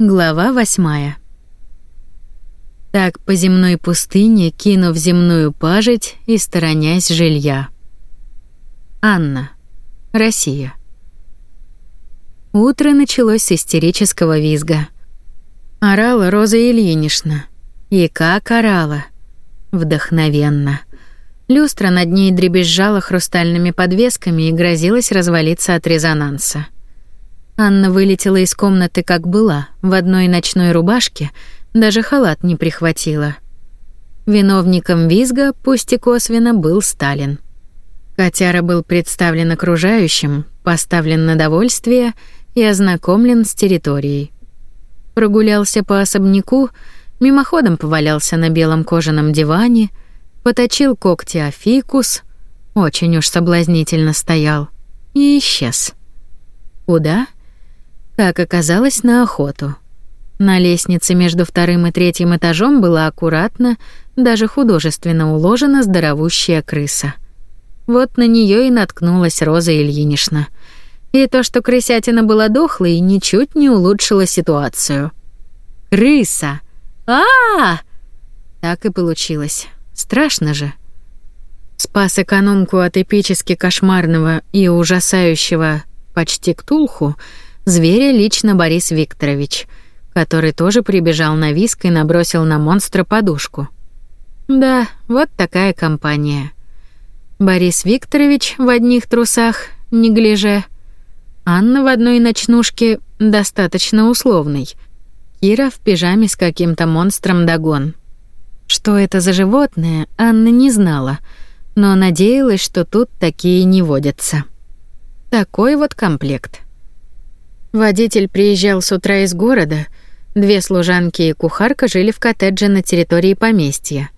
Глава восьмая. Так по земной пустыне, кинув земную пажить и сторонясь жилья. Анна. Россия. Утро началось с истерического визга. Орала Роза Ильинична. И как орала. Вдохновенно. Люстра над ней дребезжала хрустальными подвесками и грозилась развалиться от резонанса. Анна вылетела из комнаты, как была, в одной ночной рубашке, даже халат не прихватила. Виновником визга, пусть и косвенно, был Сталин. Котяра был представлен окружающим, поставлен на довольствие и ознакомлен с территорией. Прогулялся по особняку, мимоходом повалялся на белом кожаном диване, поточил когти о фикус, очень уж соблазнительно стоял, и исчез. Куда? как оказалось, на охоту. На лестнице между вторым и третьим этажом была аккуратно, даже художественно уложена здоровущая крыса. Вот на нее и наткнулась Роза Ильинична. И то, что крысятина была дохлой, ничуть не улучшило ситуацию. «Крыса! а, -а, -а! Так и получилось. Страшно же. Спас экономку от эпически кошмарного и ужасающего почти ктулху — зверя лично Борис Викторович, который тоже прибежал на виск и набросил на монстра подушку. Да, вот такая компания. Борис Викторович в одних трусах, не гляже. Анна в одной ночнушке достаточно условной. Кира в пижаме с каким-то монстром догон. Что это за животное, Анна не знала, но надеялась, что тут такие не водятся. Такой вот комплект. Водитель приезжал с утра из города. Две служанки и кухарка жили в коттедже на территории поместья.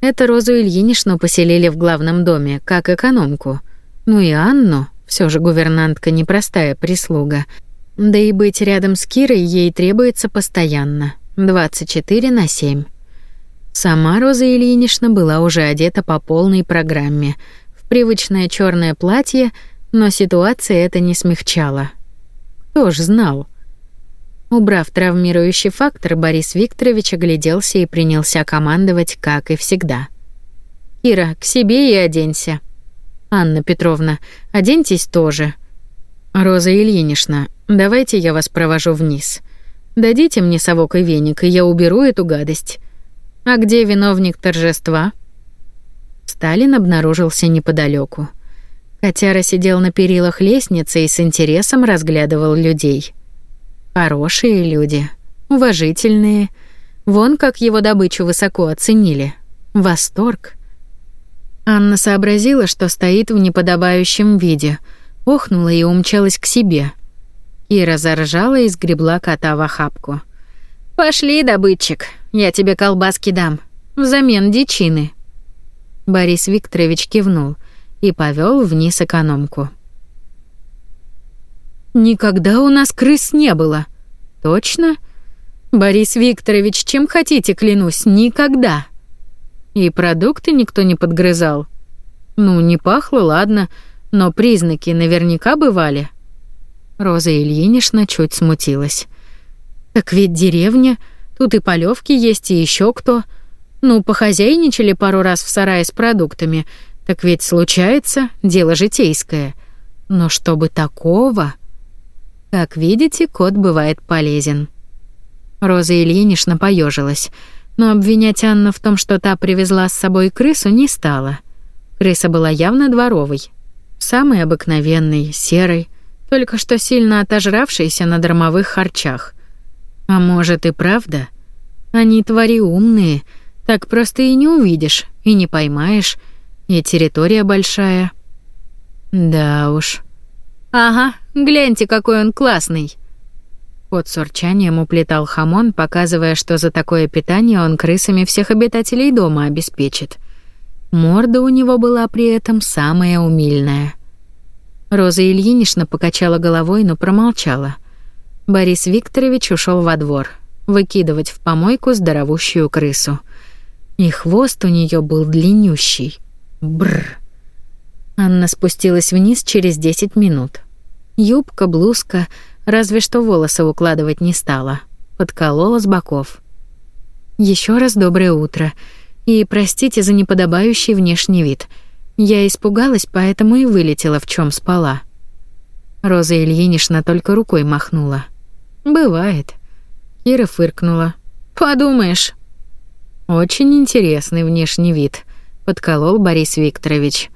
Это Розу Ильиничну поселили в главном доме, как экономку. Ну и Анну, все же гувернантка непростая прислуга. Да и быть рядом с Кирой ей требуется постоянно, 24 на 7. Сама Роза Ильинична была уже одета по полной программе, в привычное черное платье, но ситуация это не смягчала. Тоже знал. Убрав травмирующий фактор, Борис Викторович огляделся и принялся командовать, как и всегда. «Ира, к себе и оденься. Анна Петровна, оденьтесь тоже. Роза Ильинична, давайте я вас провожу вниз. Дадите мне совок и веник, и я уберу эту гадость. А где виновник торжества?» Сталин обнаружился неподалеку. Котяра сидел на перилах лестницы и с интересом разглядывал людей. Хорошие люди, уважительные. Вон как его добычу высоко оценили. Восторг. Анна сообразила, что стоит в неподобающем виде, охнула и умчалась к себе. Кира заржала и сгребла кота в охапку. «Пошли, добытчик, я тебе колбаски дам. Взамен дичины». Борис Викторович кивнул – и повел вниз экономку. «Никогда у нас крыс не было». «Точно?» «Борис Викторович, чем хотите, клянусь, никогда». «И продукты никто не подгрызал?» «Ну, не пахло, ладно, но признаки наверняка бывали». Роза Ильинична чуть смутилась. «Так ведь деревня, тут и полевки есть, и еще кто. Ну, похозяйничали пару раз в сарае с продуктами — так ведь случается, дело житейское. Но чтобы такого... Как видите, кот бывает полезен. Роза Ильинична поежилась, но обвинять Анну в том, что та привезла с собой крысу, не стала. Крыса была явно дворовой. Самый обыкновенный, серый, только что сильно отожравшийся на дармовых харчах. А может и правда? Они твари умные, так просто и не увидишь, и не поймаешь, и территория большая. Да уж. Ага, гляньте, какой он классный. Кот с урчанием уплетал хамон, показывая, что за такое питание он крысами всех обитателей дома обеспечит. Морда у него была при этом самая умильная. Роза Ильинична покачала головой, но промолчала. Борис Викторович ушел во двор, выкидывать в помойку здоровущую крысу. И хвост у нее был длиннющий — Бр. Анна спустилась вниз через 10 минут. Юбка, блузка, разве что волосы укладывать не стала. Подколола с боков. Еще раз доброе утро. И простите за неподобающий внешний вид. Я испугалась, поэтому и вылетела, в чем спала. Роза Ильинична только рукой махнула. «Бывает». Кира фыркнула. «Подумаешь». «Очень интересный внешний вид», подколол Борис Викторович.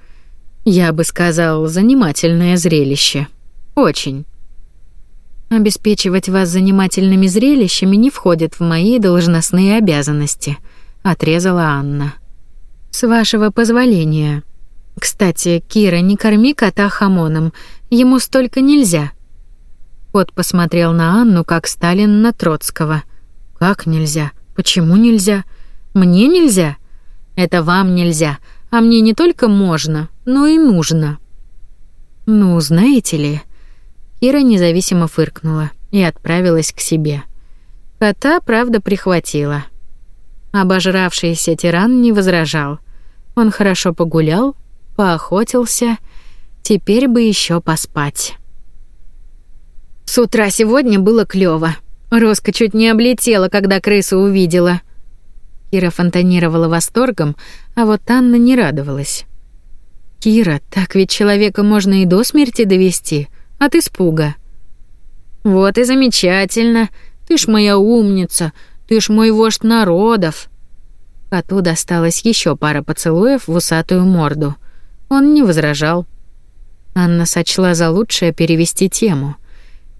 Я бы сказал, занимательное зрелище. Очень. Обеспечивать вас занимательными зрелищами не входит в мои должностные обязанности, отрезала Анна. С вашего позволения. Кстати, Кира, не корми кота хамоном. Ему столько нельзя. Кот посмотрел на Анну, как Сталин на Троцкого. Как нельзя? Почему нельзя? Мне нельзя? Это вам нельзя, а мне не только можно, но и нужно. Ну, знаете ли, Ира независимо фыркнула и отправилась к себе. Кота, правда, прихватила. Обожравшийся тиран не возражал. Он хорошо погулял, поохотился, теперь бы еще поспать. С утра сегодня было клёво. Роска чуть не облетела, когда крысу увидела — Кира фонтанировала восторгом, а вот Анна не радовалась. «Кира, так ведь человека можно и до смерти довести, от испуга». «Вот и замечательно! Ты ж моя умница! Ты ж мой вождь народов!» а Коту досталась еще пара поцелуев в усатую морду. Он не возражал. Анна сочла за лучшее перевести тему.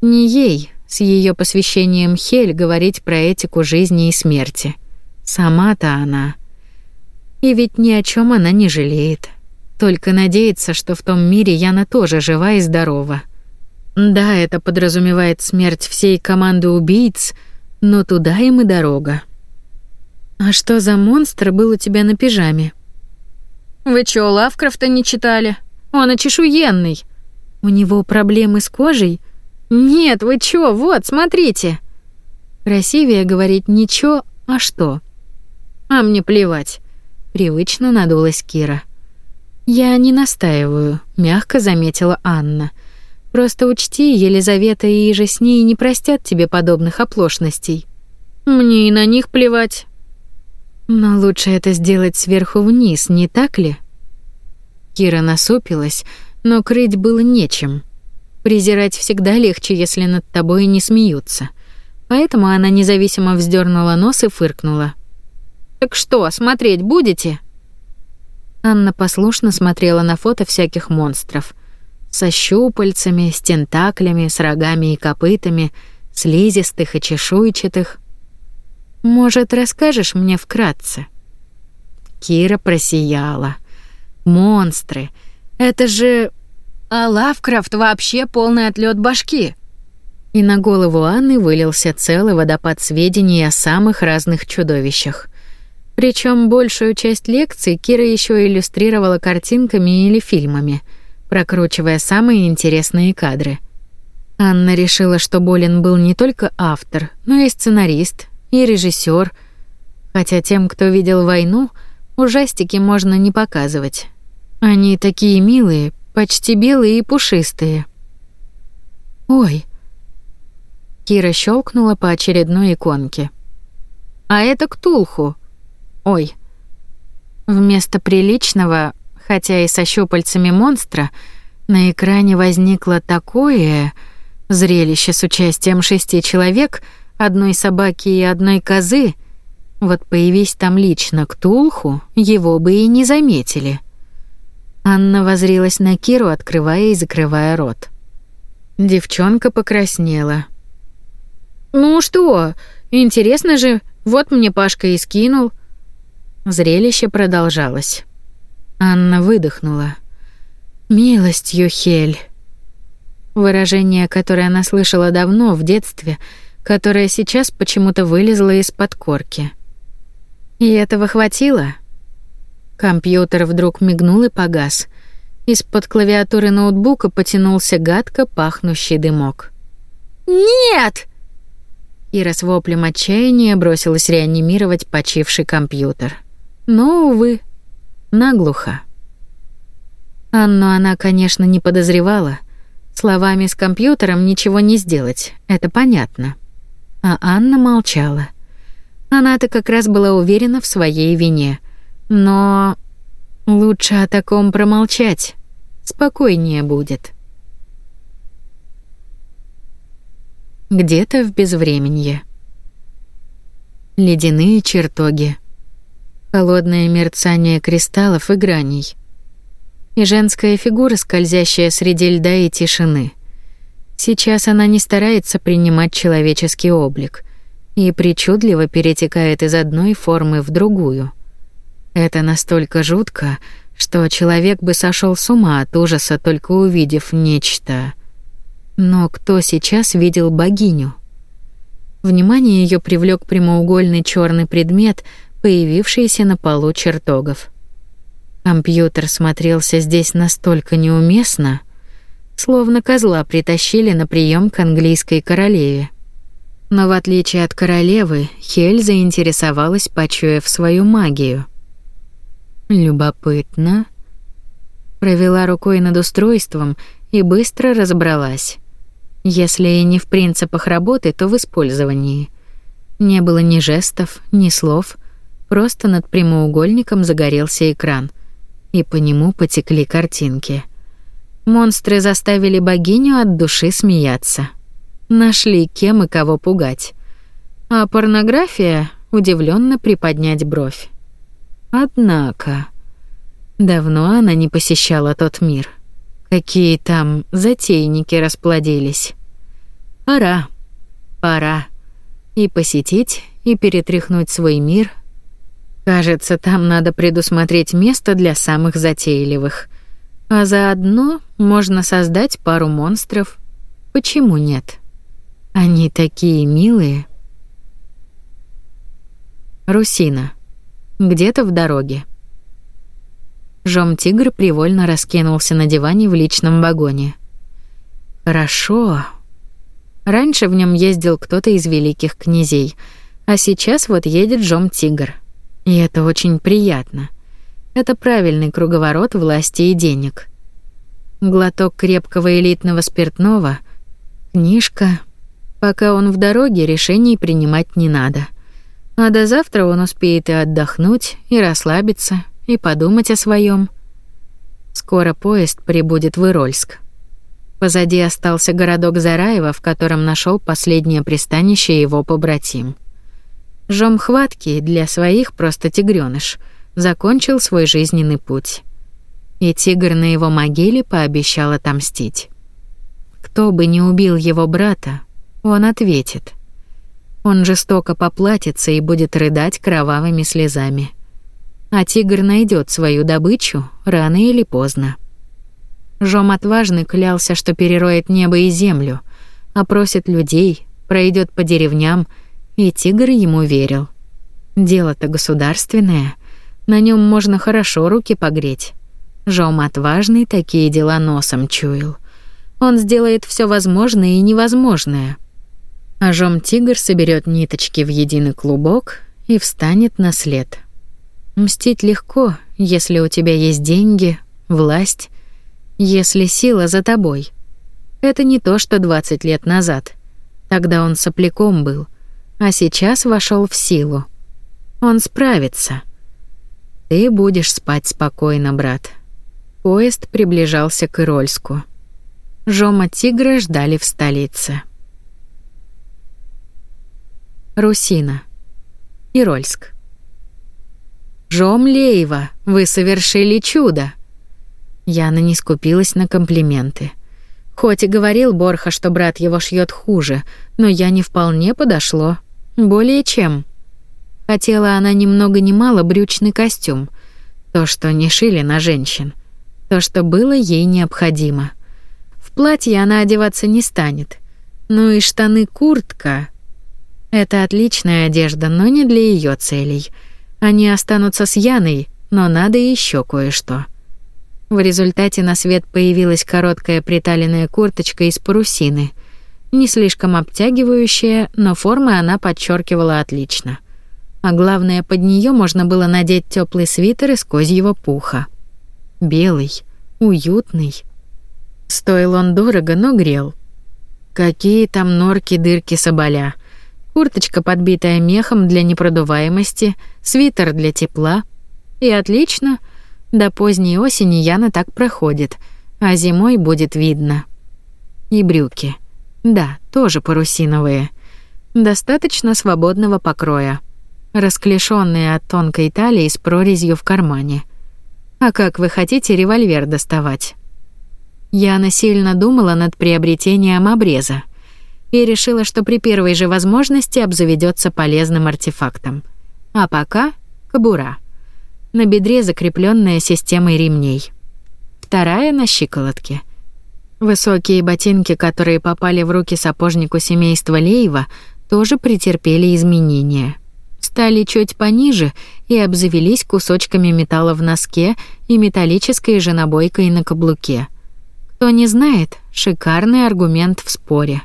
Не ей, с ее посвящением Хель, говорить про этику жизни и смерти. Сама-то она. И ведь ни о чем она не жалеет. Только надеется, что в том мире Яна тоже жива и здорова. Да, это подразумевает смерть всей команды убийц, но туда им и дорога. А что за монстр был у тебя на пижаме? Вы чё, Лавкрафта не читали? Он очешуенный. У него проблемы с кожей? Нет, вы чё, вот, смотрите. Красивее говорить ничего, а что? А мне плевать. Привычно надулась Кира. Я не настаиваю, мягко заметила Анна. Просто учти, Елизавета и Ижа с ней не простят тебе подобных оплошностей. Мне и на них плевать. Но лучше это сделать сверху вниз, не так ли? Кира насупилась, но крыть было нечем. Презирать всегда легче, если над тобой не смеются. Поэтому она независимо вздернула нос и фыркнула. «Так что, смотреть будете?» Анна послушно смотрела на фото всяких монстров. Со щупальцами, с тентаклями, с рогами и копытами, слизистых и чешуйчатых. «Может, расскажешь мне вкратце?» Кира просияла. «Монстры! Это же... А Лавкрафт вообще полный отлет башки!» И на голову Анны вылился целый водопад сведений о самых разных чудовищах. Причем большую часть лекций Кира еще иллюстрировала картинками или фильмами, прокручивая самые интересные кадры. Анна решила, что Болин был не только автор, но и сценарист, и режиссер. Хотя тем, кто видел «Войну», ужастики можно не показывать. Они такие милые, почти белые и пушистые. «Ой!» Кира щелкнула по очередной иконке. «А это Ктулху!» Ой. Вместо приличного, хотя и со щупальцами монстра, на экране возникло такое зрелище с участием шести человек, одной собаки и одной козы. Вот появись там лично Ктулху, его бы и не заметили. Анна возрилась на Киру, открывая и закрывая рот. Девчонка покраснела. «Ну что, интересно же, вот мне Пашка и скинул. Зрелище продолжалось. Анна выдохнула. «Милостью, Хель!» Выражение, которое она слышала давно, в детстве, которое сейчас почему-то вылезло из-под корки. «И этого хватило?» Компьютер вдруг мигнул и погас. Из-под клавиатуры ноутбука потянулся гадко пахнущий дымок. «Нет!» Ира с воплем отчаяния бросилась реанимировать почивший компьютер но, увы, наглухо. Анну она, конечно, не подозревала. Словами с компьютером ничего не сделать, это понятно. А Анна молчала. Она-то как раз была уверена в своей вине. Но лучше о таком промолчать. Спокойнее будет. Где-то в безвременье. Ледяные чертоги холодное мерцание кристаллов и граней. И женская фигура, скользящая среди льда и тишины. Сейчас она не старается принимать человеческий облик и причудливо перетекает из одной формы в другую. Это настолько жутко, что человек бы сошел с ума от ужаса, только увидев нечто. Но кто сейчас видел богиню? Внимание ее привлек прямоугольный черный предмет, появившиеся на полу чертогов. Компьютер смотрелся здесь настолько неуместно, словно козла притащили на прием к английской королеве. Но в отличие от королевы, Хель заинтересовалась, почуяв свою магию. Любопытно. Провела рукой над устройством и быстро разобралась. Если и не в принципах работы, то в использовании. Не было ни жестов, ни слов, Просто над прямоугольником загорелся экран, и по нему потекли картинки. Монстры заставили богиню от души смеяться. Нашли кем и кого пугать. А порнография удивленно приподнять бровь. Однако давно она не посещала тот мир. Какие там затейники расплодились. Пора. Пора и посетить, и перетряхнуть свой мир Кажется, там надо предусмотреть место для самых затейливых. А заодно можно создать пару монстров. Почему нет? Они такие милые. Русина. Где-то в дороге. Жом-тигр привольно раскинулся на диване в личном вагоне. Хорошо. Раньше в нем ездил кто-то из великих князей, а сейчас вот едет Жом-тигр. И это очень приятно. Это правильный круговорот власти и денег. Глоток крепкого элитного спиртного, книжка. Пока он в дороге, решений принимать не надо. А до завтра он успеет и отдохнуть, и расслабиться, и подумать о своем. Скоро поезд прибудет в Ирольск. Позади остался городок Зараева, в котором нашел последнее пристанище его побратим. Жом хваткий для своих просто тигрёныш, закончил свой жизненный путь. И тигр на его могиле пообещал отомстить. Кто бы ни убил его брата, он ответит. Он жестоко поплатится и будет рыдать кровавыми слезами. А тигр найдет свою добычу рано или поздно. Жом отважный клялся, что перероет небо и землю, а опросит людей, пройдет по деревням — и тигр ему верил. Дело-то государственное, на нем можно хорошо руки погреть. Жом отважный такие дела носом чуял. Он сделает все возможное и невозможное. А Жом тигр соберет ниточки в единый клубок и встанет на след. Мстить легко, если у тебя есть деньги, власть, если сила за тобой. Это не то, что 20 лет назад. Тогда он сопляком был а сейчас вошел в силу. Он справится. Ты будешь спать спокойно, брат. Поезд приближался к Ирольску. Жома тигра ждали в столице. Русина. Ирольск. «Жом Леева, вы совершили чудо!» Яна не скупилась на комплименты. Хоть и говорил Борха, что брат его шьет хуже, но я не вполне подошло. Более чем. Хотела она ни много ни мало брючный костюм, то, что не шили на женщин, то, что было ей необходимо. В платье она одеваться не станет. Ну и штаны-куртка. Это отличная одежда, но не для ее целей. Они останутся с Яной, но надо еще кое-что. В результате на свет появилась короткая приталенная курточка из парусины — не слишком обтягивающая, но формы она подчеркивала отлично. А главное, под нее можно было надеть теплый свитер из козьего пуха. Белый, уютный. Стоил он дорого, но грел. Какие там норки-дырки соболя. Курточка, подбитая мехом для непродуваемости, свитер для тепла. И отлично, до поздней осени Яна так проходит, а зимой будет видно. И брюки. Да, тоже парусиновые. Достаточно свободного покроя. Расклешенные от тонкой талии с прорезью в кармане. А как вы хотите револьвер доставать? Я насильно думала над приобретением обреза и решила, что при первой же возможности обзаведется полезным артефактом. А пока — кобура. На бедре закрепленная системой ремней. Вторая — на щиколотке — Высокие ботинки, которые попали в руки сапожнику семейства Леева, тоже претерпели изменения. Стали чуть пониже и обзавелись кусочками металла в носке и металлической женобойкой на каблуке. Кто не знает, шикарный аргумент в споре.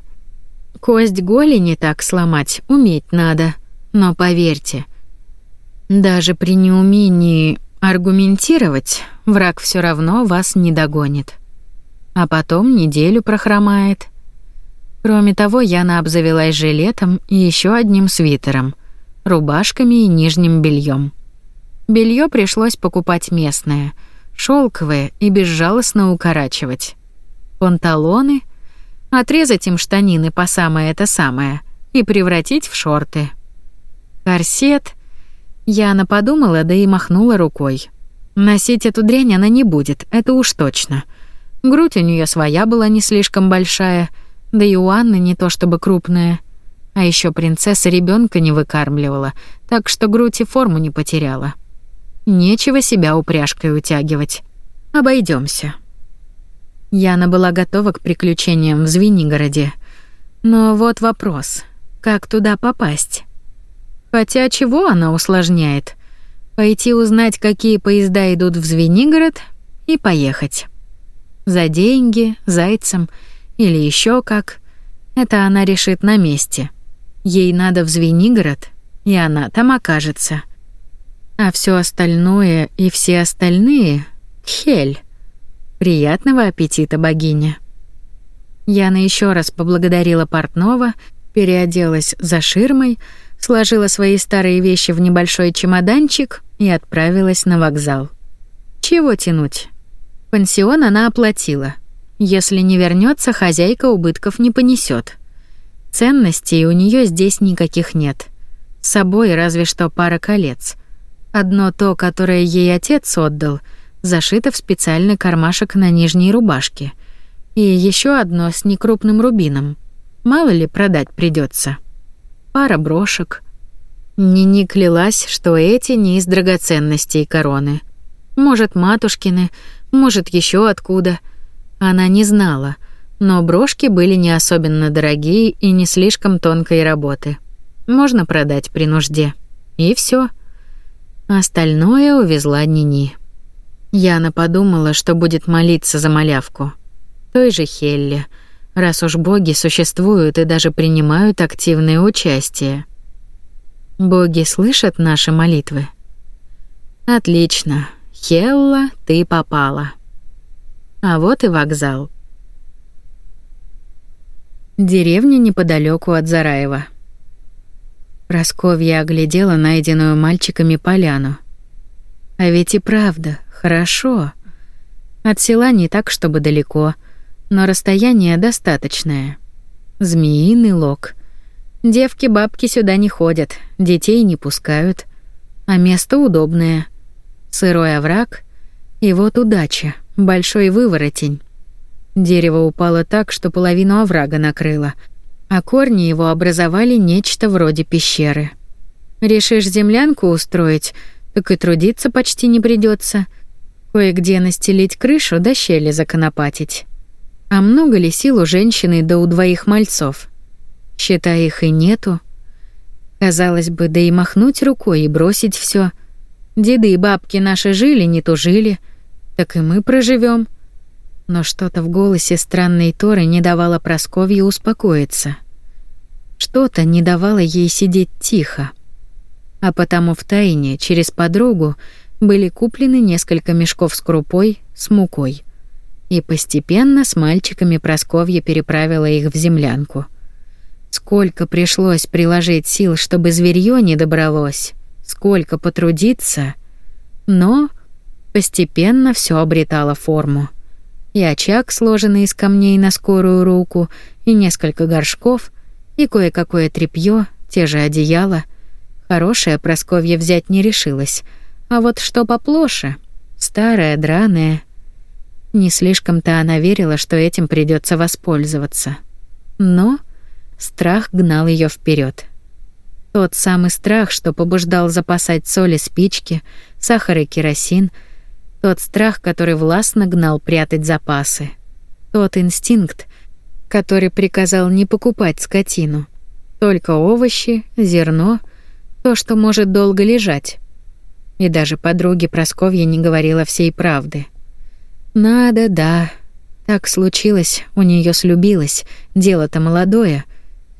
Кость голени так сломать уметь надо, но поверьте, даже при неумении аргументировать враг все равно вас не догонит а потом неделю прохромает. Кроме того, Яна обзавелась жилетом и еще одним свитером, рубашками и нижним бельем. Белье пришлось покупать местное, шелковое и безжалостно укорачивать. Панталоны отрезать им штанины по самое это самое и превратить в шорты. Корсет Яна подумала, да и махнула рукой. Носить эту дрянь она не будет, это уж точно. — Грудь у нее своя была не слишком большая, да и у Анны не то чтобы крупная. А еще принцесса ребенка не выкармливала, так что грудь и форму не потеряла. Нечего себя упряжкой утягивать. Обойдемся. Яна была готова к приключениям в Звенигороде. Но вот вопрос: как туда попасть? Хотя чего она усложняет? Пойти узнать, какие поезда идут в Звенигород и поехать за деньги, зайцем или еще как. Это она решит на месте. Ей надо в Звенигород, и она там окажется. А все остальное и все остальные — хель. Приятного аппетита, богиня. Яна еще раз поблагодарила портного, переоделась за ширмой, сложила свои старые вещи в небольшой чемоданчик и отправилась на вокзал. Чего тянуть? Пансион она оплатила. Если не вернется, хозяйка убытков не понесет. Ценностей у нее здесь никаких нет. С собой разве что пара колец. Одно то, которое ей отец отдал, зашито в специальный кармашек на нижней рубашке. И еще одно с некрупным рубином. Мало ли продать придется. Пара брошек. Нини клялась, что эти не из драгоценностей короны. Может, матушкины, может, еще откуда. Она не знала, но брошки были не особенно дорогие и не слишком тонкой работы. Можно продать при нужде. И все. Остальное увезла Нини. Яна подумала, что будет молиться за малявку. Той же Хелли, раз уж боги существуют и даже принимают активное участие. Боги слышат наши молитвы. Отлично. Келла, ты попала. А вот и вокзал. Деревня неподалеку от Зараева. Просковья оглядела найденную мальчиками поляну. А ведь и правда, хорошо. От села не так, чтобы далеко, но расстояние достаточное. Змеиный лог. Девки-бабки сюда не ходят, детей не пускают, а место удобное — Сырой овраг. И вот удача. Большой выворотень. Дерево упало так, что половину оврага накрыло, а корни его образовали нечто вроде пещеры. Решишь землянку устроить, так и трудиться почти не придется. Кое-где настелить крышу да щели законопатить. А много ли сил у женщины да у двоих мальцов? Считай, их и нету. Казалось бы, да и махнуть рукой и бросить все — Деды и бабки наши жили, не то жили, так и мы проживем. Но что-то в голосе странной Торы не давало Просковье успокоиться. Что-то не давало ей сидеть тихо. А потому в тайне через подругу были куплены несколько мешков с крупой, с мукой. И постепенно с мальчиками Просковья переправила их в землянку. Сколько пришлось приложить сил, чтобы зверьё не добралось сколько потрудиться, но постепенно все обретало форму. И очаг, сложенный из камней на скорую руку, и несколько горшков, и кое-какое тряпье, те же одеяла. Хорошее Просковья взять не решилась, а вот что поплоше, старое, драное. Не слишком-то она верила, что этим придется воспользоваться. Но страх гнал ее вперед. Тот самый страх, что побуждал запасать соль и спички, сахар и керосин, тот страх, который властно гнал прятать запасы, тот инстинкт, который приказал не покупать скотину, только овощи, зерно, то, что может долго лежать. И даже подруге Просковье не говорила всей правды. Надо, да. Так случилось, у нее слюбилось, дело-то молодое,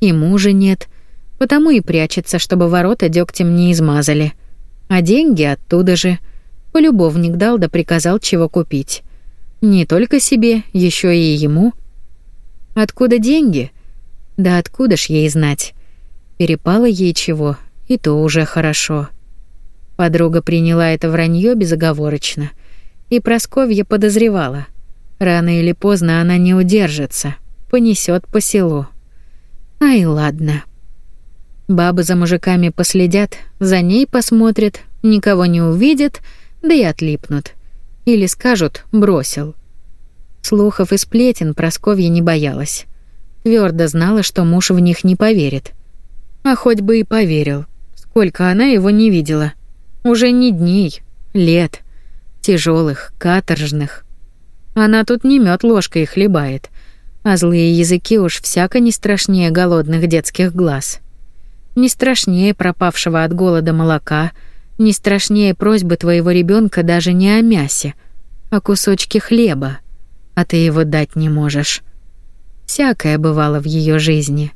и мужа нет — Потому и прячется, чтобы ворота дегтем не измазали. А деньги оттуда же. Полюбовник дал да приказал, чего купить. Не только себе, еще и ему. Откуда деньги? Да откуда ж ей знать? Перепало ей чего, и то уже хорошо. Подруга приняла это вранье безоговорочно. И Просковья подозревала. Рано или поздно она не удержится, понесет по селу. Ай, ладно. Бабы за мужиками последят, за ней посмотрят, никого не увидят, да и отлипнут. Или скажут «бросил». Слухов и сплетен Просковья не боялась. Твердо знала, что муж в них не поверит. А хоть бы и поверил. Сколько она его не видела. Уже не дней, лет. тяжелых, каторжных. Она тут не мёд ложкой хлебает, а злые языки уж всяко не страшнее голодных детских глаз не страшнее пропавшего от голода молока, не страшнее просьбы твоего ребенка даже не о мясе, а кусочке хлеба, а ты его дать не можешь. Всякое бывало в ее жизни.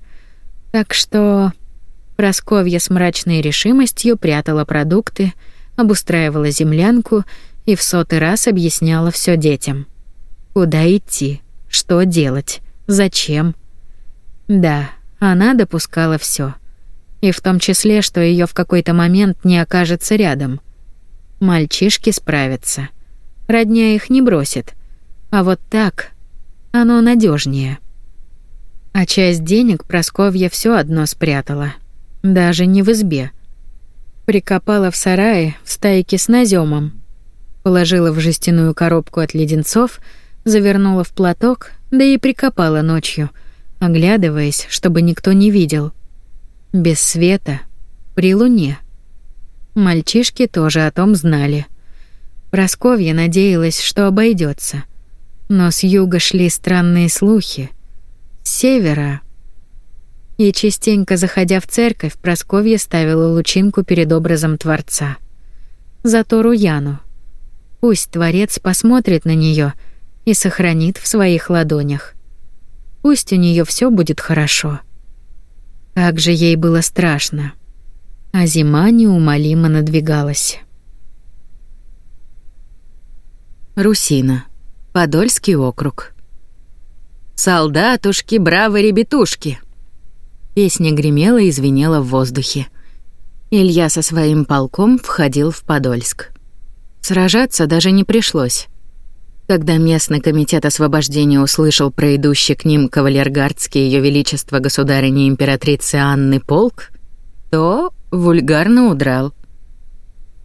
Так что Просковья с мрачной решимостью прятала продукты, обустраивала землянку и в сотый раз объясняла все детям. Куда идти, что делать, зачем. Да, она допускала все. И в том числе, что ее в какой-то момент не окажется рядом. Мальчишки справятся. Родня их не бросит. А вот так оно надежнее. А часть денег Просковья все одно спрятала. Даже не в избе. Прикопала в сарае в стайке с наземом. Положила в жестяную коробку от леденцов, завернула в платок, да и прикопала ночью, оглядываясь, чтобы никто не видел — без света, при луне. Мальчишки тоже о том знали. Просковья надеялась, что обойдется, Но с юга шли странные слухи. С севера... И частенько, заходя в церковь, Просковья ставила лучинку перед образом Творца. Зато Руяну. Пусть Творец посмотрит на нее и сохранит в своих ладонях. Пусть у нее все будет хорошо. Как же ей было страшно. А зима неумолимо надвигалась. Русина. Подольский округ. «Солдатушки, бравы ребятушки!» Песня гремела и звенела в воздухе. Илья со своим полком входил в Подольск. Сражаться даже не пришлось. Когда местный комитет освобождения услышал про идущий к ним кавалергардский ее величество государыни императрицы Анны полк, то вульгарно удрал.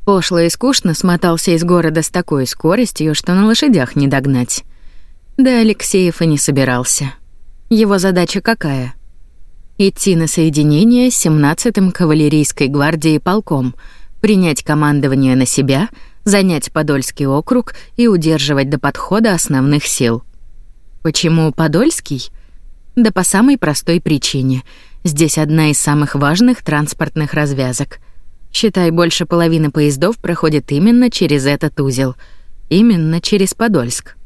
Пошло и скучно смотался из города с такой скоростью, что на лошадях не догнать. Да Алексеев и не собирался. Его задача какая? Идти на соединение с 17-м кавалерийской гвардией полком, принять командование на себя — занять Подольский округ и удерживать до подхода основных сил. Почему Подольский? Да по самой простой причине. Здесь одна из самых важных транспортных развязок. Считай, больше половины поездов проходит именно через этот узел. Именно через Подольск.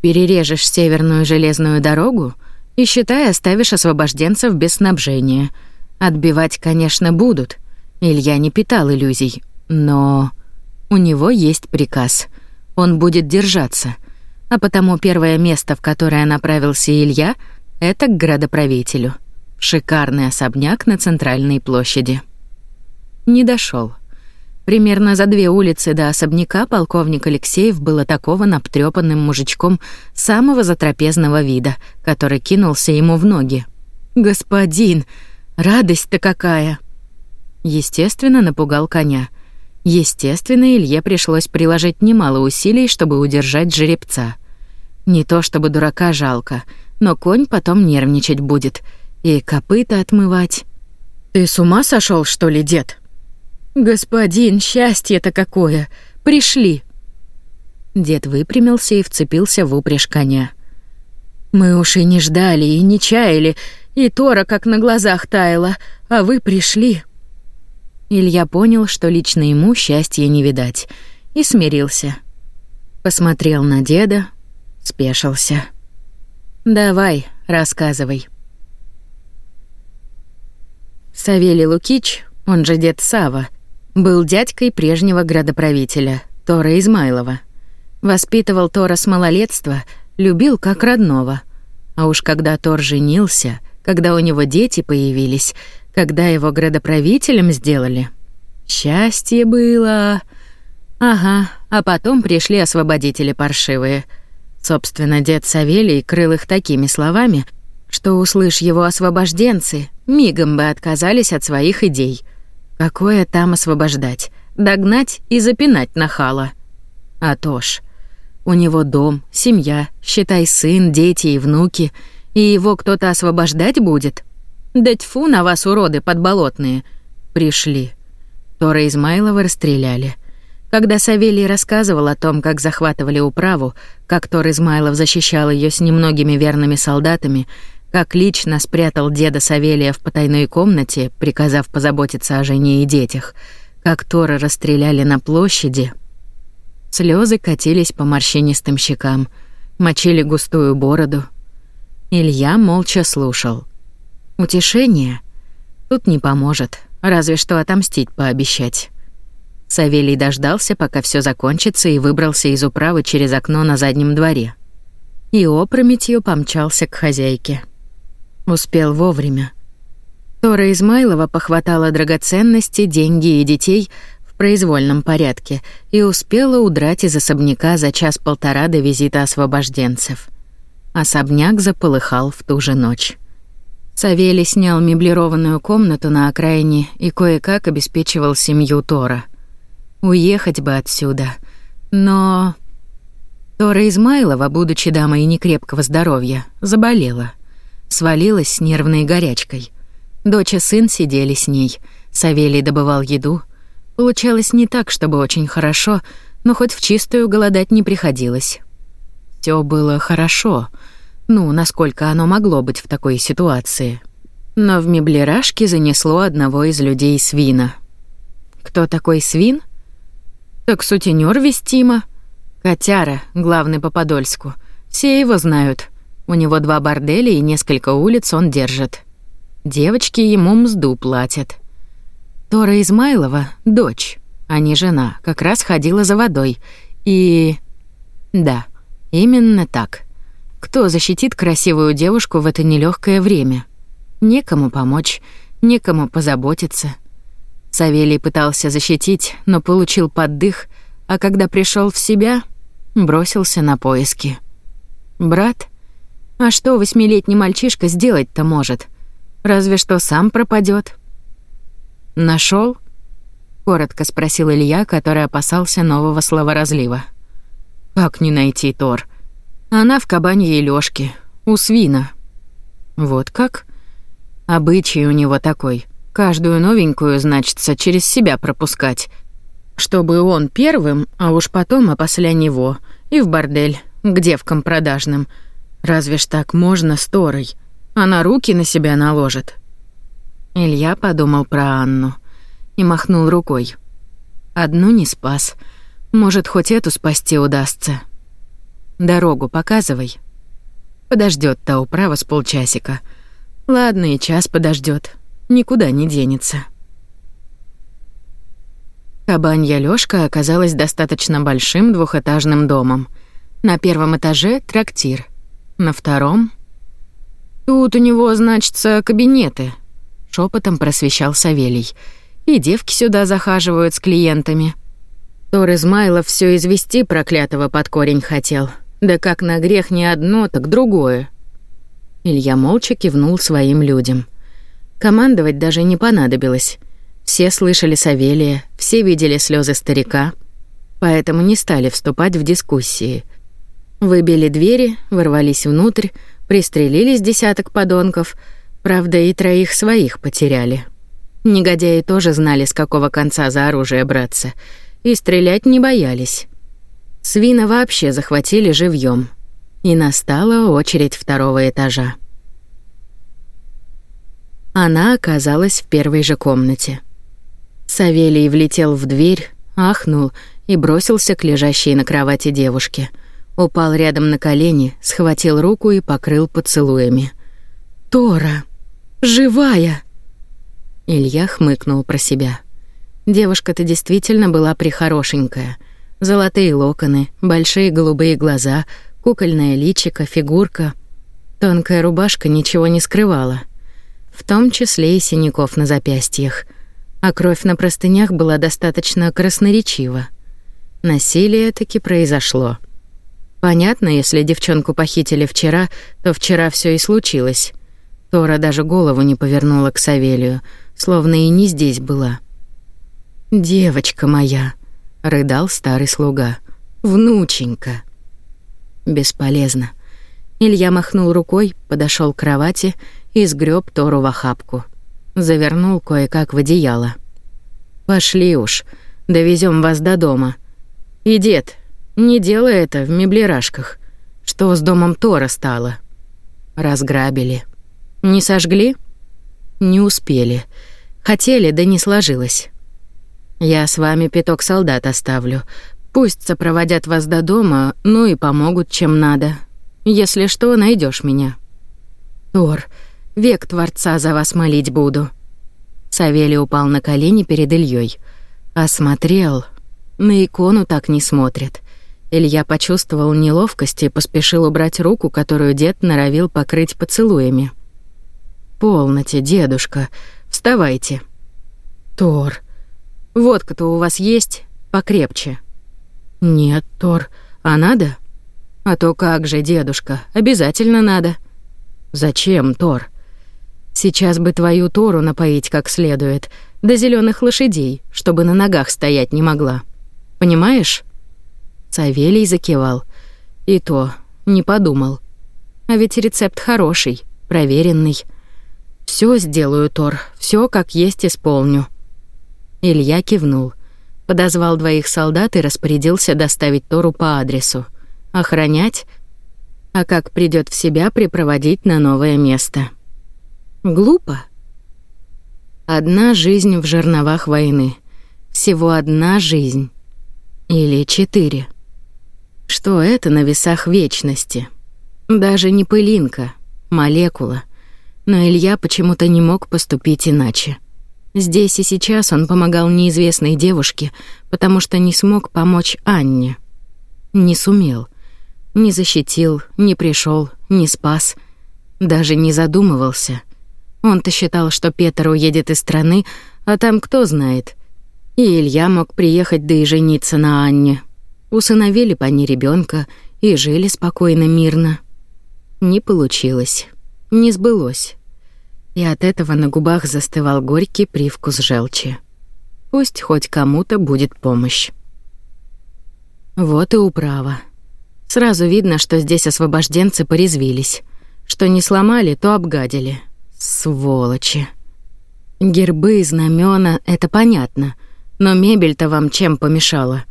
Перережешь северную железную дорогу и, считай, оставишь освобожденцев без снабжения. Отбивать, конечно, будут. Илья не питал иллюзий, но... У него есть приказ. Он будет держаться. А потому первое место, в которое направился Илья, это к градоправителю. Шикарный особняк на центральной площади. Не дошел. Примерно за две улицы до особняка полковник Алексеев был такого обтрёпанным мужичком самого затрапезного вида, который кинулся ему в ноги. «Господин, радость-то какая!» Естественно, напугал коня — Естественно, Илье пришлось приложить немало усилий, чтобы удержать жеребца. Не то чтобы дурака жалко, но конь потом нервничать будет и копыта отмывать. «Ты с ума сошел, что ли, дед?» «Господин, счастье-то какое! Пришли!» Дед выпрямился и вцепился в упряжь коня. «Мы уж и не ждали, и не чаяли, и Тора как на глазах таяла, а вы пришли!» Илья понял, что лично ему счастья не видать, и смирился. Посмотрел на деда, спешился. «Давай, рассказывай». Савелий Лукич, он же дед Сава, был дядькой прежнего градоправителя, Тора Измайлова. Воспитывал Тора с малолетства, любил как родного. А уж когда Тор женился, когда у него дети появились, когда его градоправителем сделали. Счастье было. Ага, а потом пришли освободители паршивые. Собственно, дед Савелий крыл их такими словами, что, услышь его освобожденцы, мигом бы отказались от своих идей. Какое там освобождать? Догнать и запинать нахала. А то ж. У него дом, семья, считай, сын, дети и внуки, и его кто-то освобождать будет — да тьфу на вас, уроды подболотные. Пришли. Тора Измайлова расстреляли. Когда Савелий рассказывал о том, как захватывали управу, как Тор Измайлов защищал ее с немногими верными солдатами, как лично спрятал деда Савелия в потайной комнате, приказав позаботиться о жене и детях, как Тора расстреляли на площади, слезы катились по морщинистым щекам, мочили густую бороду. Илья молча слушал — Утешение? Тут не поможет, разве что отомстить пообещать. Савелий дождался, пока все закончится, и выбрался из управы через окно на заднем дворе. И опрометью помчался к хозяйке. Успел вовремя. Тора Измайлова похватала драгоценности, деньги и детей в произвольном порядке и успела удрать из особняка за час-полтора до визита освобожденцев. Особняк заполыхал в ту же ночь. Савелий снял меблированную комнату на окраине и кое-как обеспечивал семью Тора. Уехать бы отсюда. Но... Тора Измайлова, будучи дамой некрепкого здоровья, заболела. Свалилась с нервной горячкой. Дочь и сын сидели с ней. Савелий добывал еду. Получалось не так, чтобы очень хорошо, но хоть в чистую голодать не приходилось. Все было хорошо — ну, насколько оно могло быть в такой ситуации. Но в меблерашке занесло одного из людей свина. Кто такой свин? Так сутенёр Вестима. Котяра, главный по Подольску. Все его знают. У него два борделя и несколько улиц он держит. Девочки ему мзду платят. Тора Измайлова — дочь, а не жена, как раз ходила за водой. И... Да, именно так. Кто защитит красивую девушку в это нелегкое время? Некому помочь, некому позаботиться. Савелий пытался защитить, но получил поддых, а когда пришел в себя, бросился на поиски. Брат? А что восьмилетний мальчишка сделать-то может? Разве что сам пропадет. Нашел? коротко спросил Илья, который опасался нового словоразлива. «Как не найти Тор? Она в кабаньей лёжке, у свина. Вот как? Обычай у него такой. Каждую новенькую, значится, через себя пропускать. Чтобы он первым, а уж потом, а него. И в бордель, к девкам продажным. Разве ж так можно с Торой? Она руки на себя наложит. Илья подумал про Анну и махнул рукой. Одну не спас. Может, хоть эту спасти удастся. Дорогу показывай. Подождет та управа с полчасика. Ладно, и час подождет. Никуда не денется. Кабанья лёшка оказалась достаточно большим двухэтажным домом. На первом этаже — трактир. На втором... «Тут у него, значится, кабинеты», — шепотом просвещал Савелий. «И девки сюда захаживают с клиентами». Тор Измайлов все извести проклятого под корень хотел — да как на грех не одно, так другое. Илья молча кивнул своим людям. Командовать даже не понадобилось. Все слышали Савелия, все видели слезы старика, поэтому не стали вступать в дискуссии. Выбили двери, ворвались внутрь, пристрелились десяток подонков, правда, и троих своих потеряли. Негодяи тоже знали, с какого конца за оружие браться, и стрелять не боялись. Свина вообще захватили живьем, И настала очередь второго этажа. Она оказалась в первой же комнате. Савелий влетел в дверь, ахнул и бросился к лежащей на кровати девушке. Упал рядом на колени, схватил руку и покрыл поцелуями. «Тора! Живая!» Илья хмыкнул про себя. «Девушка-то действительно была прихорошенькая — Золотые локоны, большие голубые глаза, кукольное личико, фигурка. Тонкая рубашка ничего не скрывала. В том числе и синяков на запястьях. А кровь на простынях была достаточно красноречива. Насилие таки произошло. Понятно, если девчонку похитили вчера, то вчера все и случилось. Тора даже голову не повернула к Савелию, словно и не здесь была. «Девочка моя», рыдал старый слуга. Внученька. Бесполезно. Илья махнул рукой, подошел к кровати и сгреб Тору в охапку. Завернул кое-как в одеяло. Пошли уж, довезем вас до дома. И дед, не делай это в меблирашках. Что с домом Тора стало? Разграбили. Не сожгли? Не успели. Хотели, да не сложилось. Я с вами пяток солдат оставлю. Пусть сопроводят вас до дома, ну и помогут, чем надо. Если что, найдешь меня. Тор, век Творца за вас молить буду». Савелий упал на колени перед Ильей. Осмотрел. На икону так не смотрят. Илья почувствовал неловкость и поспешил убрать руку, которую дед норовил покрыть поцелуями. «Полноте, дедушка. Вставайте». «Тор, Водка-то у вас есть? Покрепче». «Нет, Тор, а надо?» «А то как же, дедушка, обязательно надо». «Зачем, Тор?» «Сейчас бы твою Тору напоить как следует, до зеленых лошадей, чтобы на ногах стоять не могла. Понимаешь?» Савелий закивал. «И то, не подумал. А ведь рецепт хороший, проверенный. Все сделаю, Тор, все как есть исполню. Илья кивнул. Подозвал двоих солдат и распорядился доставить Тору по адресу. Охранять, а как придёт в себя, припроводить на новое место. Глупо. Одна жизнь в жерновах войны. Всего одна жизнь. Или четыре. Что это на весах вечности? Даже не пылинка, молекула. Но Илья почему-то не мог поступить иначе. Здесь и сейчас он помогал неизвестной девушке, потому что не смог помочь Анне. Не сумел. Не защитил, не пришел, не спас. Даже не задумывался. Он-то считал, что Петр уедет из страны, а там кто знает. И Илья мог приехать да и жениться на Анне. Усыновили по ней ребёнка и жили спокойно, мирно. Не получилось. Не сбылось и от этого на губах застывал горький привкус желчи. Пусть хоть кому-то будет помощь. Вот и управа. Сразу видно, что здесь освобожденцы порезвились. Что не сломали, то обгадили. Сволочи. Гербы и знамёна — это понятно. Но мебель-то вам чем помешала?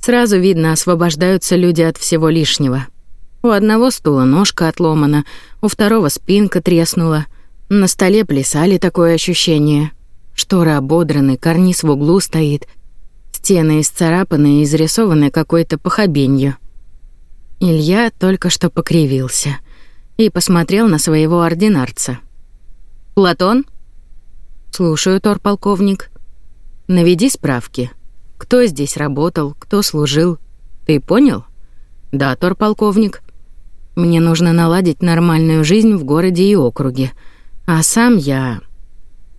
Сразу видно, освобождаются люди от всего лишнего. У одного стула ножка отломана, у второго спинка треснула, на столе плясали такое ощущение. Шторы ободраны, карниз в углу стоит. Стены исцарапаны и изрисованы какой-то похабенью. Илья только что покривился и посмотрел на своего ординарца. «Платон?» «Слушаю, тор полковник, Наведи справки. Кто здесь работал, кто служил. Ты понял?» «Да, тор полковник. Мне нужно наладить нормальную жизнь в городе и округе». А сам я...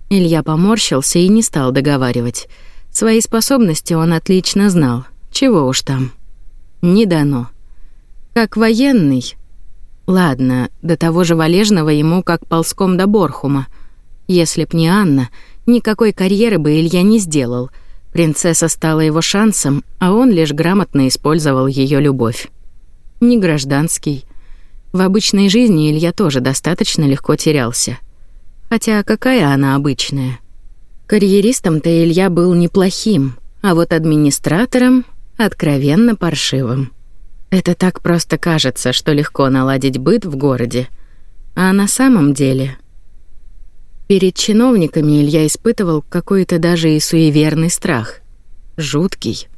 Илья поморщился и не стал договаривать. Свои способности он отлично знал. Чего уж там. Не дано. Как военный... Ладно, до того же Валежного ему как ползком до Борхума. Если б не Анна, никакой карьеры бы Илья не сделал. Принцесса стала его шансом, а он лишь грамотно использовал ее любовь. Не гражданский. В обычной жизни Илья тоже достаточно легко терялся. Хотя какая она обычная? Карьеристом-то Илья был неплохим, а вот администратором — откровенно паршивым. Это так просто кажется, что легко наладить быт в городе. А на самом деле... Перед чиновниками Илья испытывал какой-то даже и суеверный страх. Жуткий.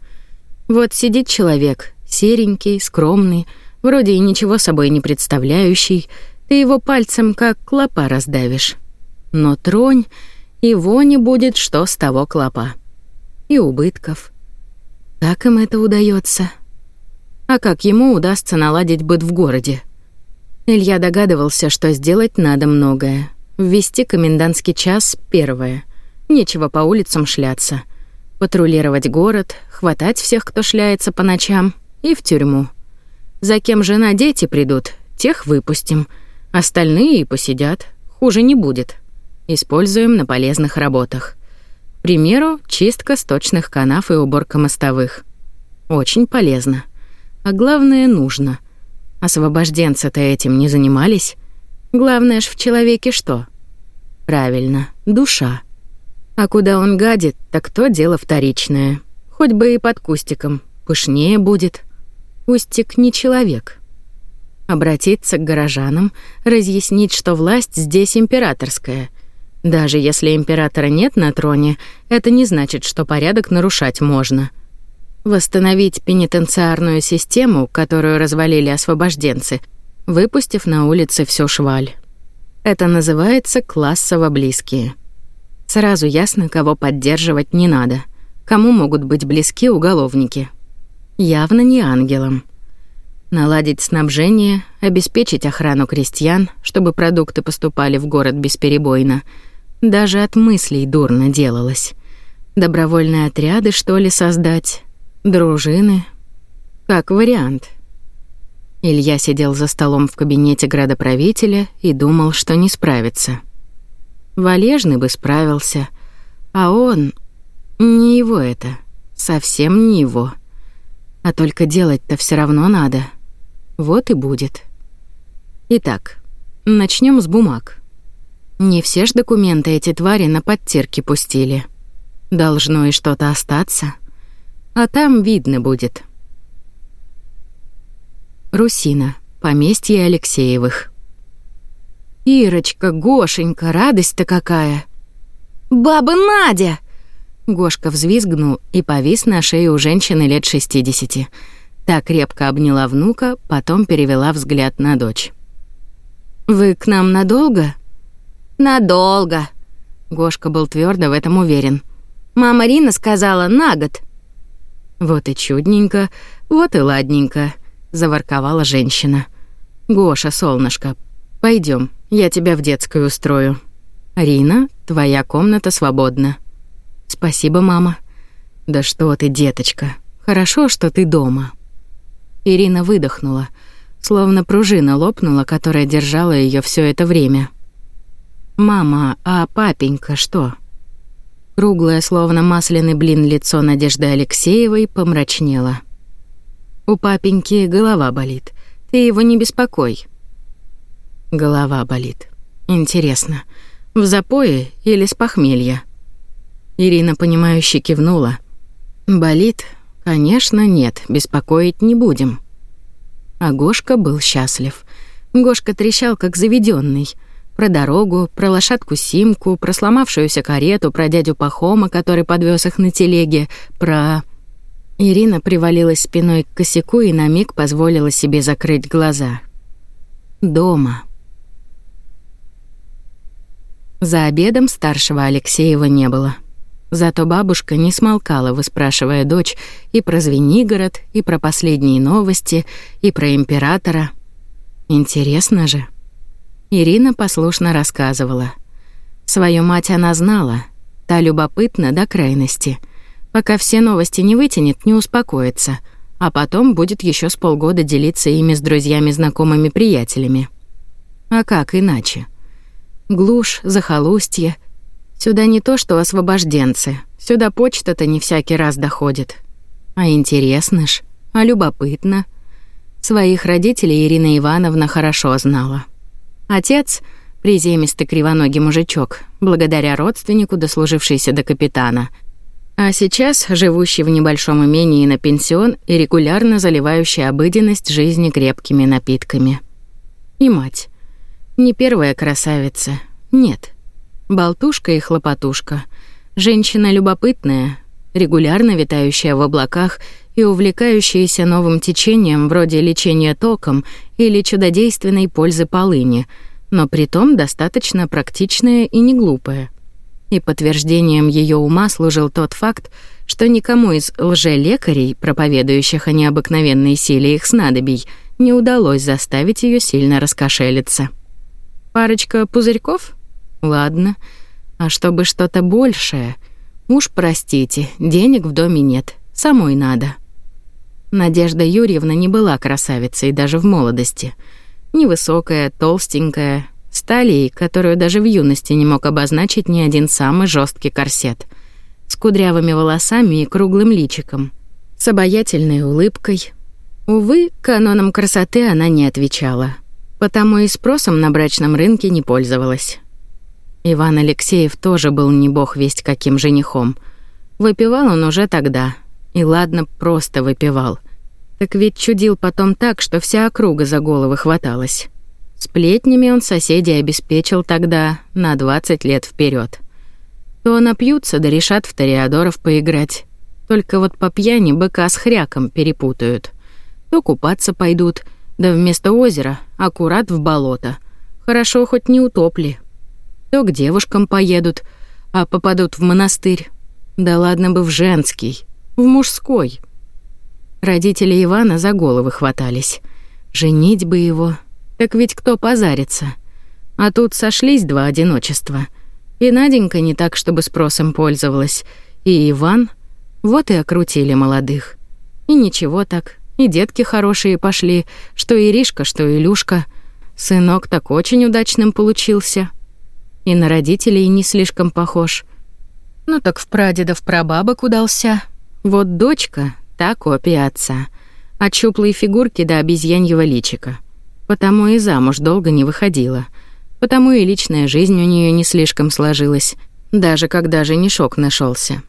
Вот сидит человек, серенький, скромный, вроде и ничего собой не представляющий, ты его пальцем как клопа раздавишь. Но тронь, его не будет что с того клопа. И убытков. Как им это удается? А как ему удастся наладить быт в городе? Илья догадывался, что сделать надо многое. Ввести комендантский час — первое. Нечего по улицам шляться. Патрулировать город, хватать всех, кто шляется по ночам, и в тюрьму. За кем жена дети придут, тех выпустим. Остальные и посидят. Хуже не будет. Используем на полезных работах. К примеру, чистка сточных канав и уборка мостовых. Очень полезно. А главное, нужно. Освобожденцы-то этим не занимались. Главное ж в человеке что? Правильно, душа. А куда он гадит, так то дело вторичное. Хоть бы и под кустиком, пышнее будет. Кустик не человек. Обратиться к горожанам, разъяснить, что власть здесь императорская, даже если императора нет на троне, это не значит, что порядок нарушать можно. Восстановить пенитенциарную систему, которую развалили освобожденцы, выпустив на улице всю шваль. Это называется классово близкие. Сразу ясно, кого поддерживать не надо. Кому могут быть близки уголовники? Явно не ангелам наладить снабжение, обеспечить охрану крестьян, чтобы продукты поступали в город бесперебойно, даже от мыслей дурно делалось. Добровольные отряды, что ли, создать? Дружины? Как вариант. Илья сидел за столом в кабинете градоправителя и думал, что не справится. Валежный бы справился, а он... Не его это. Совсем не его. А только делать-то все равно надо. Вот и будет. Итак, начнем с бумаг. Не все ж документы эти твари на подтирки пустили. Должно и что-то остаться. А там видно будет. Русина. Поместье Алексеевых. «Ирочка, Гошенька, радость-то какая!» «Баба Надя!» Гошка взвизгнул и повис на шее у женщины лет 60. Та крепко обняла внука, потом перевела взгляд на дочь. «Вы к нам надолго?» Надолго. Гошка был твердо в этом уверен. Мама Рина сказала на год. Вот и чудненько, вот и ладненько, заворковала женщина. Гоша, солнышко, пойдем, я тебя в детскую устрою. Рина, твоя комната свободна. Спасибо, мама. Да что ты, деточка? Хорошо, что ты дома. Ирина выдохнула, словно пружина лопнула, которая держала ее все это время. «Мама, а папенька что?» Круглое, словно масляный блин, лицо Надежды Алексеевой помрачнело. «У папеньки голова болит. Ты его не беспокой». Голова болит. Интересно, в запое или с похмелья? Ирина, понимающе кивнула. «Болит? Конечно, нет, беспокоить не будем». А Гошка был счастлив. Гошка трещал, как заведенный — про дорогу, про лошадку Симку, про сломавшуюся карету, про дядю Пахома, который подвез их на телеге, про... Ирина привалилась спиной к косяку и на миг позволила себе закрыть глаза. Дома. За обедом старшего Алексеева не было. Зато бабушка не смолкала, выспрашивая дочь и про Звенигород, и про последние новости, и про императора. Интересно же. Ирина послушно рассказывала. Свою мать она знала, та любопытна до крайности. Пока все новости не вытянет, не успокоится, а потом будет еще с полгода делиться ими с друзьями, знакомыми, приятелями. А как иначе? Глушь, захолустье. Сюда не то, что освобожденцы. Сюда почта-то не всякий раз доходит. А интересно ж, а любопытно. Своих родителей Ирина Ивановна хорошо знала. Отец — приземистый кривоногий мужичок, благодаря родственнику, дослужившийся до капитана. А сейчас живущий в небольшом имении на пенсион и регулярно заливающий обыденность жизни крепкими напитками. И мать. Не первая красавица. Нет. Болтушка и хлопотушка. Женщина любопытная, регулярно витающая в облаках — и увлекающиеся новым течением вроде лечения током или чудодейственной пользы полыни, но при том достаточно практичная и не глупая. И подтверждением ее ума служил тот факт, что никому из лжелекарей, проповедующих о необыкновенной силе их снадобий, не удалось заставить ее сильно раскошелиться. Парочка пузырьков? Ладно. А чтобы что-то большее? Уж простите, денег в доме нет, самой надо. Надежда Юрьевна не была красавицей даже в молодости. Невысокая, толстенькая, с талией, которую даже в юности не мог обозначить ни один самый жесткий корсет, с кудрявыми волосами и круглым личиком, с обаятельной улыбкой. Увы, канонам красоты она не отвечала, потому и спросом на брачном рынке не пользовалась. Иван Алексеев тоже был не бог весть каким женихом. Выпивал он уже тогда — и ладно, просто выпивал. Так ведь чудил потом так, что вся округа за головы хваталась. Сплетнями он соседей обеспечил тогда на 20 лет вперед. То напьются, да решат в Тореадоров поиграть. Только вот по пьяни быка с хряком перепутают. То купаться пойдут, да вместо озера аккурат в болото. Хорошо, хоть не утопли. То к девушкам поедут, а попадут в монастырь. Да ладно бы в женский в мужской. Родители Ивана за головы хватались. Женить бы его. Так ведь кто позарится? А тут сошлись два одиночества. И Наденька не так, чтобы спросом пользовалась, и Иван. Вот и окрутили молодых. И ничего так, и детки хорошие пошли, что Иришка, что Илюшка. Сынок так очень удачным получился. И на родителей не слишком похож. Ну так в прадедов прабабок удался, вот дочка — та копия отца. От щуплой фигурки до обезьяньего личика. Потому и замуж долго не выходила. Потому и личная жизнь у нее не слишком сложилась, даже когда женишок нашелся.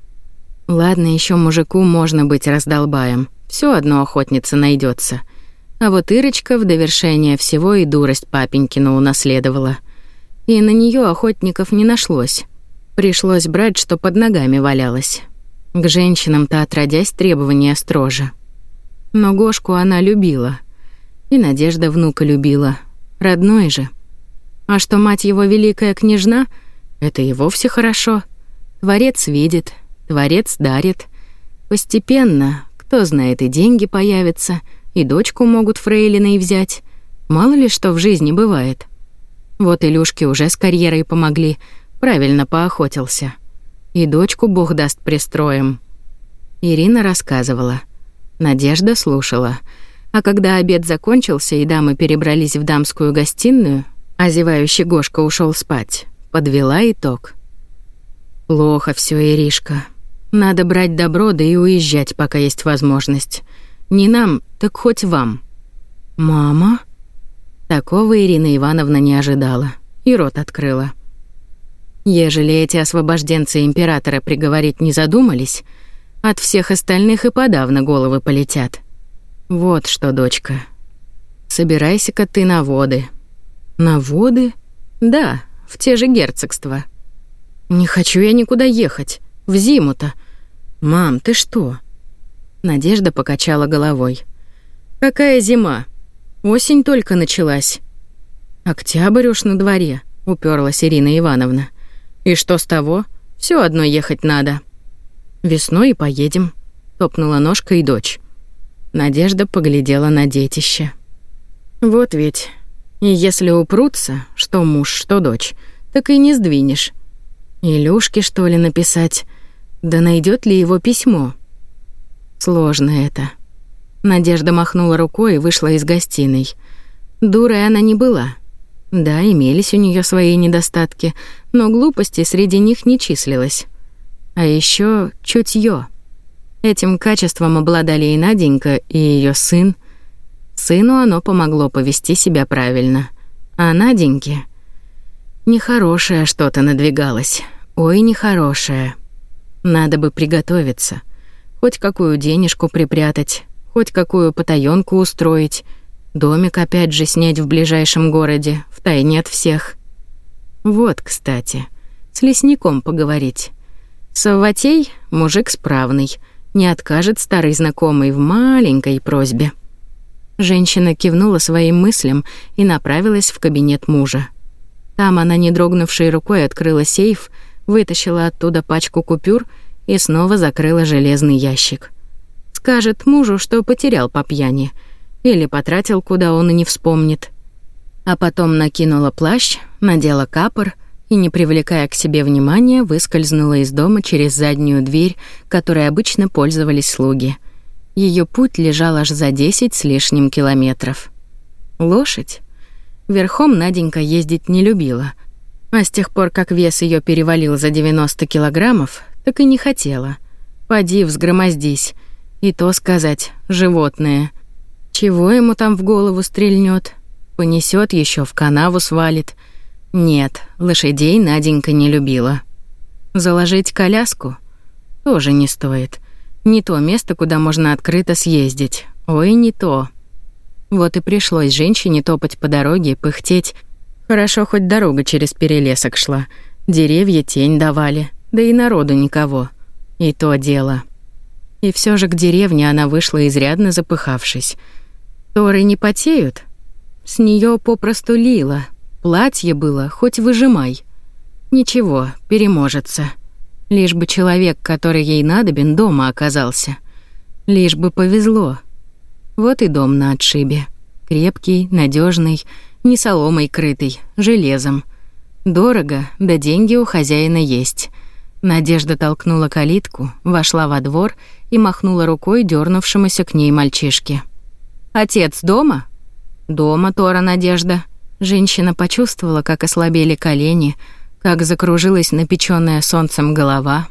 Ладно, еще мужику можно быть раздолбаем. Все одно охотница найдется. А вот Ирочка в довершение всего и дурость папенькину унаследовала. И на нее охотников не нашлось. Пришлось брать, что под ногами валялось. К женщинам-то отродясь требования строже. Но Гошку она любила. И Надежда внука любила. Родной же. А что мать его великая княжна, это и вовсе хорошо. Творец видит, Творец дарит. Постепенно, кто знает, и деньги появятся, и дочку могут фрейлиной взять. Мало ли что в жизни бывает. Вот Илюшке уже с карьерой помогли, правильно поохотился. И дочку Бог даст пристроим. Ирина рассказывала. Надежда слушала. А когда обед закончился и дамы перебрались в дамскую гостиную, озевающий а Гошка ушел спать, подвела итог. «Плохо все, Иришка. Надо брать добро, да и уезжать, пока есть возможность. Не нам, так хоть вам». «Мама?» Такого Ирина Ивановна не ожидала и рот открыла. Ежели эти освобожденцы императора приговорить не задумались, от всех остальных и подавно головы полетят. Вот что, дочка. Собирайся-ка ты на воды. На воды? Да, в те же герцогства. Не хочу я никуда ехать. В зиму-то. Мам, ты что? Надежда покачала головой. Какая зима? Осень только началась. Октябрь уж на дворе, уперлась Ирина Ивановна. И что с того? Все одно ехать надо. Весной и поедем, топнула ножка и дочь. Надежда поглядела на детище. Вот ведь. И если упрутся, что муж, что дочь, так и не сдвинешь. Илюшке, что ли, написать? Да найдет ли его письмо? Сложно это. Надежда махнула рукой и вышла из гостиной. Дурой она не была. Да, имелись у нее свои недостатки, но глупости среди них не числилось. А еще чутье. Этим качеством обладали и Наденька, и ее сын. Сыну оно помогло повести себя правильно. А Наденьке... Нехорошее что-то надвигалось. Ой, нехорошее. Надо бы приготовиться. Хоть какую денежку припрятать, хоть какую потаёнку устроить, домик опять же снять в ближайшем городе, в тайне от всех. Вот, кстати, с лесником поговорить. Савватей — мужик справный, не откажет старый знакомый в маленькой просьбе. Женщина кивнула своим мыслям и направилась в кабинет мужа. Там она, не дрогнувшей рукой, открыла сейф, вытащила оттуда пачку купюр и снова закрыла железный ящик. Скажет мужу, что потерял по пьяни или потратил, куда он и не вспомнит — а потом накинула плащ, надела капор и, не привлекая к себе внимания, выскользнула из дома через заднюю дверь, которой обычно пользовались слуги. Ее путь лежал аж за десять с лишним километров. Лошадь? Верхом Наденька ездить не любила, а с тех пор, как вес ее перевалил за 90 килограммов, так и не хотела. Поди, взгромоздись. И то сказать, животное. Чего ему там в голову стрельнет? Понесет еще в канаву свалит. Нет, лошадей Наденька не любила. Заложить коляску тоже не стоит. Не то место, куда можно открыто съездить. Ой, не то. Вот и пришлось женщине топать по дороге, пыхтеть. Хорошо хоть дорога через перелесок шла. Деревья тень давали, да и народу никого. И то дело. И все же к деревне она вышла изрядно запыхавшись. Торы не потеют, с нее попросту лило. Платье было, хоть выжимай. Ничего, переможется. Лишь бы человек, который ей надобен, дома оказался. Лишь бы повезло. Вот и дом на отшибе. Крепкий, надежный, не соломой крытый, железом. Дорого, да деньги у хозяина есть. Надежда толкнула калитку, вошла во двор и махнула рукой дернувшемуся к ней мальчишке. «Отец дома?» «Дома, Тора Надежда». Женщина почувствовала, как ослабели колени, как закружилась напечённая солнцем голова.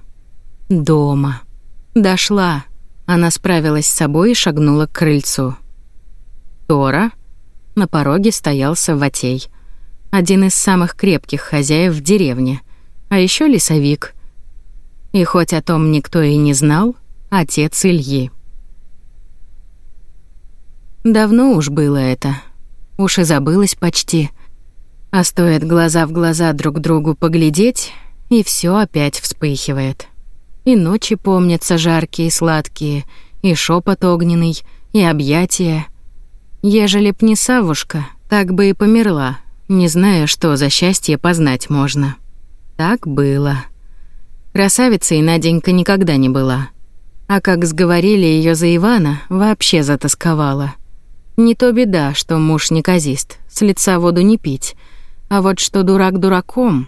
«Дома». «Дошла». Она справилась с собой и шагнула к крыльцу. «Тора?» На пороге стоял Савватей. Один из самых крепких хозяев в деревне. А ещё лесовик. И хоть о том никто и не знал, отец Ильи. Давно уж было это. Уж и забылось почти. А стоит глаза в глаза друг другу поглядеть, и все опять вспыхивает. И ночи помнятся жаркие и сладкие, и шепот огненный, и объятия. Ежели б не Савушка, так бы и померла, не зная, что за счастье познать можно. Так было. Красавицей Наденька никогда не была. А как сговорили ее за Ивана, вообще затасковала — не то беда, что муж неказист, с лица воду не пить. А вот что дурак дураком...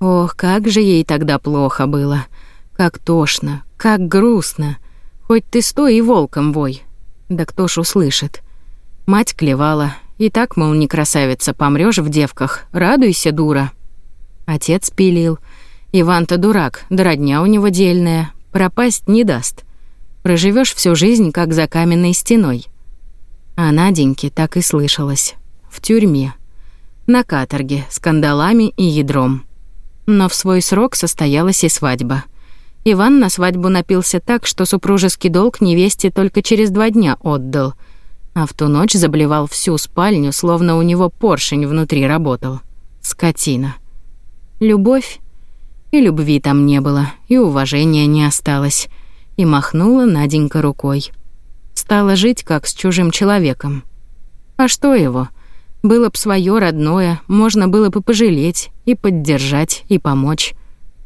Ох, как же ей тогда плохо было. Как тошно, как грустно. Хоть ты стой и волком вой. Да кто ж услышит. Мать клевала. И так, мол, не красавица, помрёшь в девках. Радуйся, дура. Отец пилил. Иван-то дурак, да родня у него дельная. Пропасть не даст. Проживёшь всю жизнь, как за каменной стеной. А Наденьке так и слышалось. В тюрьме. На каторге, скандалами и ядром. Но в свой срок состоялась и свадьба. Иван на свадьбу напился так, что супружеский долг невесте только через два дня отдал. А в ту ночь заблевал всю спальню, словно у него поршень внутри работал. Скотина. Любовь? И любви там не было, и уважения не осталось. И махнула Наденька рукой стала жить как с чужим человеком. А что его? Было б свое родное, можно было бы пожалеть и поддержать, и помочь.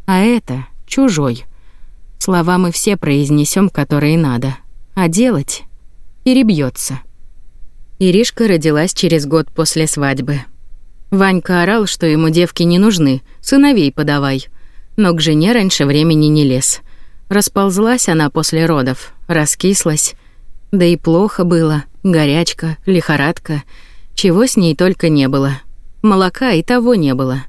А это чужой. Слова мы все произнесем, которые надо. А делать перебьется. Иришка родилась через год после свадьбы. Ванька орал, что ему девки не нужны, сыновей подавай. Но к жене раньше времени не лез. Расползлась она после родов, раскислась, да и плохо было. Горячка, лихорадка. Чего с ней только не было. Молока и того не было.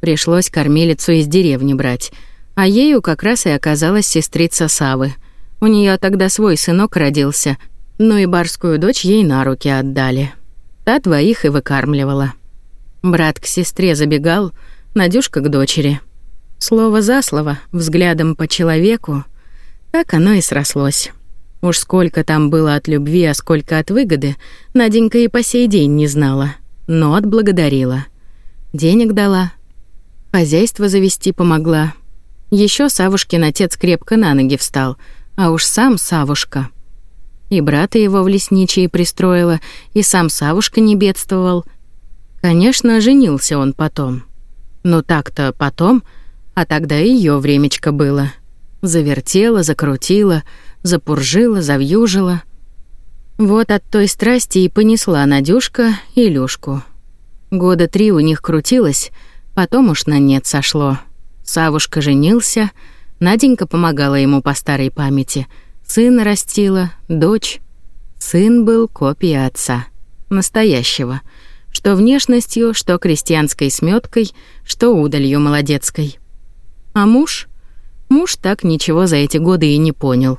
Пришлось кормилицу из деревни брать. А ею как раз и оказалась сестрица Савы. У нее тогда свой сынок родился, ну и барскую дочь ей на руки отдали. Та двоих и выкармливала. Брат к сестре забегал, Надюшка к дочери. Слово за слово, взглядом по человеку, так оно и срослось. Уж сколько там было от любви, а сколько от выгоды, Наденька и по сей день не знала, но отблагодарила. Денег дала, хозяйство завести помогла. Еще Савушкин отец крепко на ноги встал, а уж сам Савушка. И брата его в лесничьи пристроила, и сам Савушка не бедствовал. Конечно, женился он потом. Но так-то потом, а тогда ее времечко было. Завертела, закрутила — запуржила, завьюжила. Вот от той страсти и понесла Надюшка и Лёшку. Года три у них крутилось, потом уж на нет сошло. Савушка женился, Наденька помогала ему по старой памяти, сына растила, дочь. Сын был копия отца, настоящего, что внешностью, что крестьянской сметкой, что удалью молодецкой. А муж? Муж так ничего за эти годы и не понял.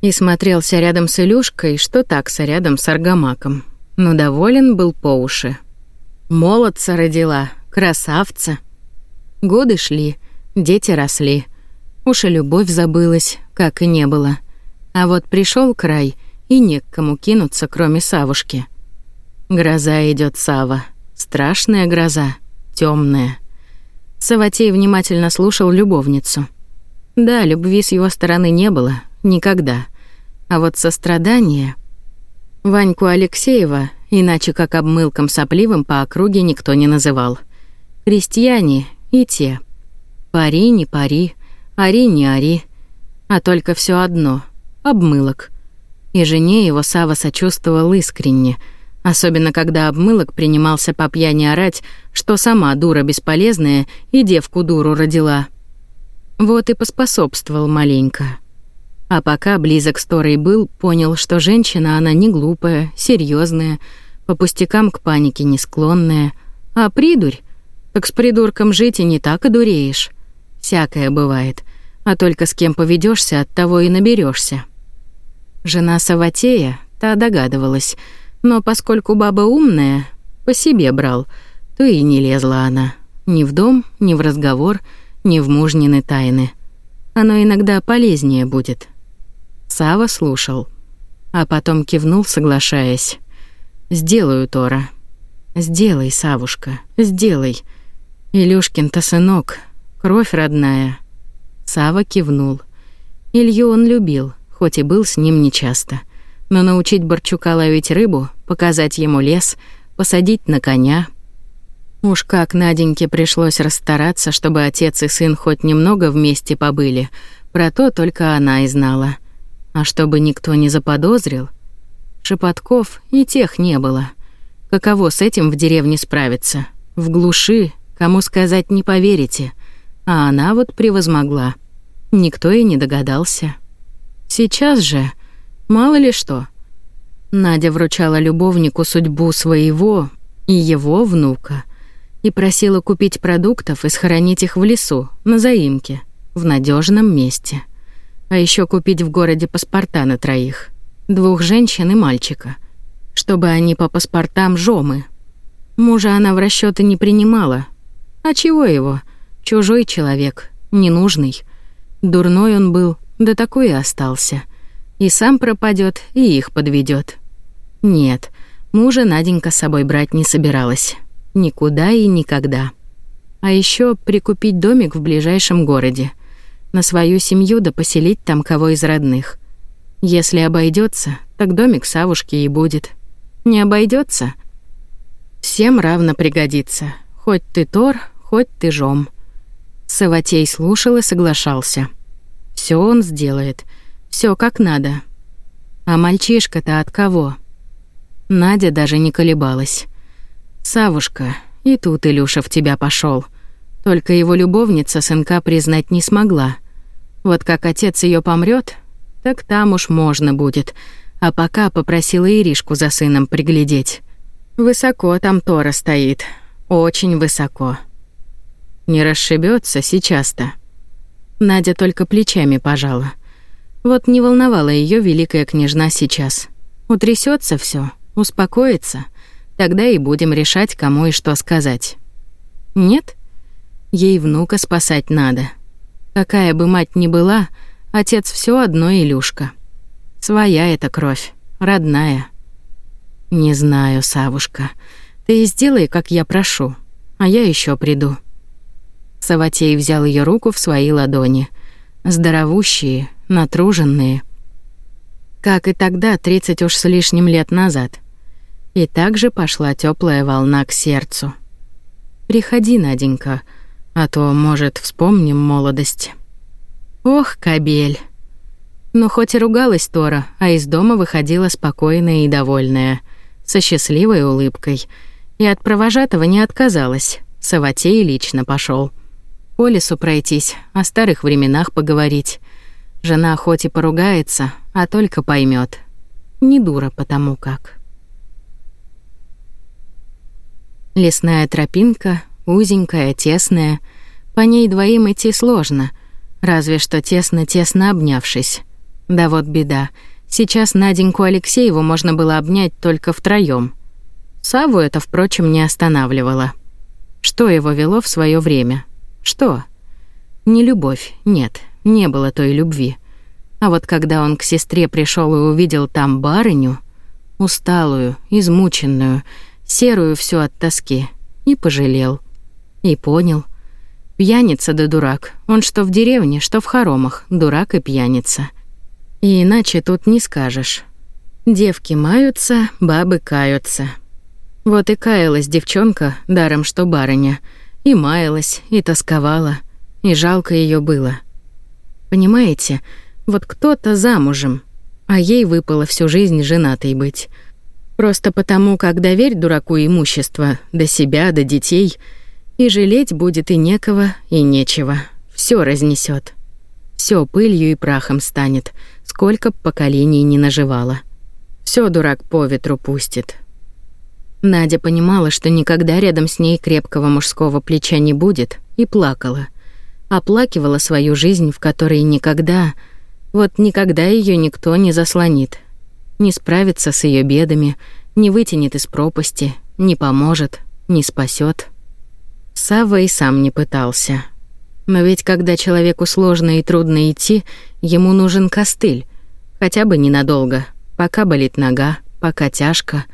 И смотрелся рядом с Илюшкой, что такса рядом с Аргамаком. Но доволен был по уши. Молодца родила, красавца. Годы шли, дети росли. Уж и любовь забылась, как и не было. А вот пришел край, и не к кому кинуться, кроме Савушки. Гроза идет Сава, страшная гроза, темная. Саватей внимательно слушал любовницу. Да, любви с его стороны не было, никогда. А вот сострадание... Ваньку Алексеева, иначе как обмылком сопливым, по округе никто не называл. Крестьяне и те. Пари не пари, ари не ари. А только все одно — обмылок. И жене его Сава сочувствовал искренне — особенно когда обмылок принимался по пьяни орать, что сама дура бесполезная и девку дуру родила. Вот и поспособствовал маленько. А пока близок с Торой был, понял, что женщина она не глупая, серьезная, по пустякам к панике не склонная. А придурь? Так с придурком жить и не так и дуреешь. Всякое бывает. А только с кем поведешься, от того и наберешься. Жена Саватея, та догадывалась, но поскольку баба умная, по себе брал, то и не лезла она. Ни в дом, ни в разговор, ни в мужнины тайны. Оно иногда полезнее будет». Сава слушал, а потом кивнул, соглашаясь. «Сделаю, Тора. Сделай, Савушка, сделай. Илюшкин-то сынок, кровь родная». Сава кивнул. Илью он любил, хоть и был с ним нечасто. Но научить Борчука ловить рыбу, показать ему лес, посадить на коня. Уж как Наденьке пришлось расстараться, чтобы отец и сын хоть немного вместе побыли, про то только она и знала — а чтобы никто не заподозрил, шепотков и тех не было. Каково с этим в деревне справиться? В глуши, кому сказать не поверите. А она вот превозмогла. Никто и не догадался. Сейчас же, мало ли что. Надя вручала любовнику судьбу своего и его внука и просила купить продуктов и схоронить их в лесу, на заимке, в надежном месте. А еще купить в городе паспорта на троих. Двух женщин и мальчика. Чтобы они по паспортам жомы. Мужа она в расчеты не принимала. А чего его? Чужой человек, ненужный. Дурной он был, да такой и остался. И сам пропадет, и их подведет. Нет, мужа Наденька с собой брать не собиралась. Никуда и никогда. А еще прикупить домик в ближайшем городе на свою семью да поселить там кого из родных. Если обойдется, так домик Савушки и будет. Не обойдется, всем равно пригодится. Хоть ты Тор, хоть ты Жом. Саватей слушал и соглашался. Все он сделает, все как надо. А мальчишка-то от кого? Надя даже не колебалась. Савушка, и тут Илюша в тебя пошел. Только его любовница сынка признать не смогла. Вот как отец ее помрет, так там уж можно будет. А пока попросила Иришку за сыном приглядеть. Высоко там Тора стоит, очень высоко. Не расшибется сейчас-то. Надя только плечами пожала. Вот не волновала ее великая княжна сейчас. Утрясется все, успокоится, тогда и будем решать, кому и что сказать. Нет? Ей внука спасать надо. Какая бы мать ни была, отец все одно Илюшка. Своя эта кровь, родная. Не знаю, Савушка. Ты сделай, как я прошу, а я еще приду. Саватей взял ее руку в свои ладони, здоровущие, натруженные. Как и тогда, тридцать уж с лишним лет назад. И также пошла теплая волна к сердцу. Приходи, Наденька, — а то, может, вспомним молодость. Ох, кабель. Но ну, хоть и ругалась Тора, а из дома выходила спокойная и довольная, со счастливой улыбкой. И от провожатого не отказалась. Саватей лично пошел. По лесу пройтись, о старых временах поговорить. Жена хоть и поругается, а только поймет. Не дура потому как. Лесная тропинка, Узенькая, тесная. По ней двоим идти сложно, разве что тесно-тесно обнявшись. Да вот беда. Сейчас Наденьку Алексееву можно было обнять только втроём. Саву это, впрочем, не останавливало. Что его вело в свое время? Что? Не любовь, нет, не было той любви. А вот когда он к сестре пришел и увидел там барыню, усталую, измученную, серую всю от тоски, и пожалел — и понял. Пьяница да дурак. Он что в деревне, что в хоромах. Дурак и пьяница. И иначе тут не скажешь. Девки маются, бабы каются. Вот и каялась девчонка, даром что барыня. И маялась, и тосковала. И жалко ее было. Понимаете, вот кто-то замужем, а ей выпало всю жизнь женатой быть. Просто потому, как доверь дураку имущество, до себя, до детей — и жалеть будет и некого, и нечего. Все разнесет. Все пылью и прахом станет, сколько поколений не наживало. Все дурак по ветру пустит. Надя понимала, что никогда рядом с ней крепкого мужского плеча не будет, и плакала. Оплакивала свою жизнь, в которой никогда, вот никогда ее никто не заслонит. Не справится с ее бедами, не вытянет из пропасти, не поможет, не спасет. Сава и сам не пытался. Но ведь когда человеку сложно и трудно идти, ему нужен костыль, хотя бы ненадолго, пока болит нога, пока тяжко,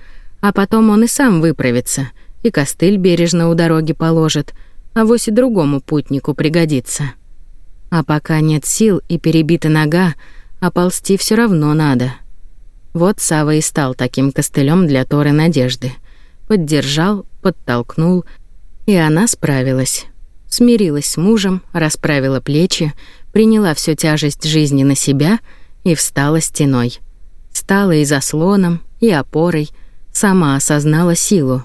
а потом он и сам выправится, и костыль бережно у дороги положит, а вось и другому путнику пригодится. А пока нет сил и перебита нога, оползти ползти все равно надо. Вот Сава и стал таким костылем для Торы Надежды. Поддержал, подтолкнул — и она справилась. Смирилась с мужем, расправила плечи, приняла всю тяжесть жизни на себя и встала стеной. Стала и заслоном, и опорой, сама осознала силу.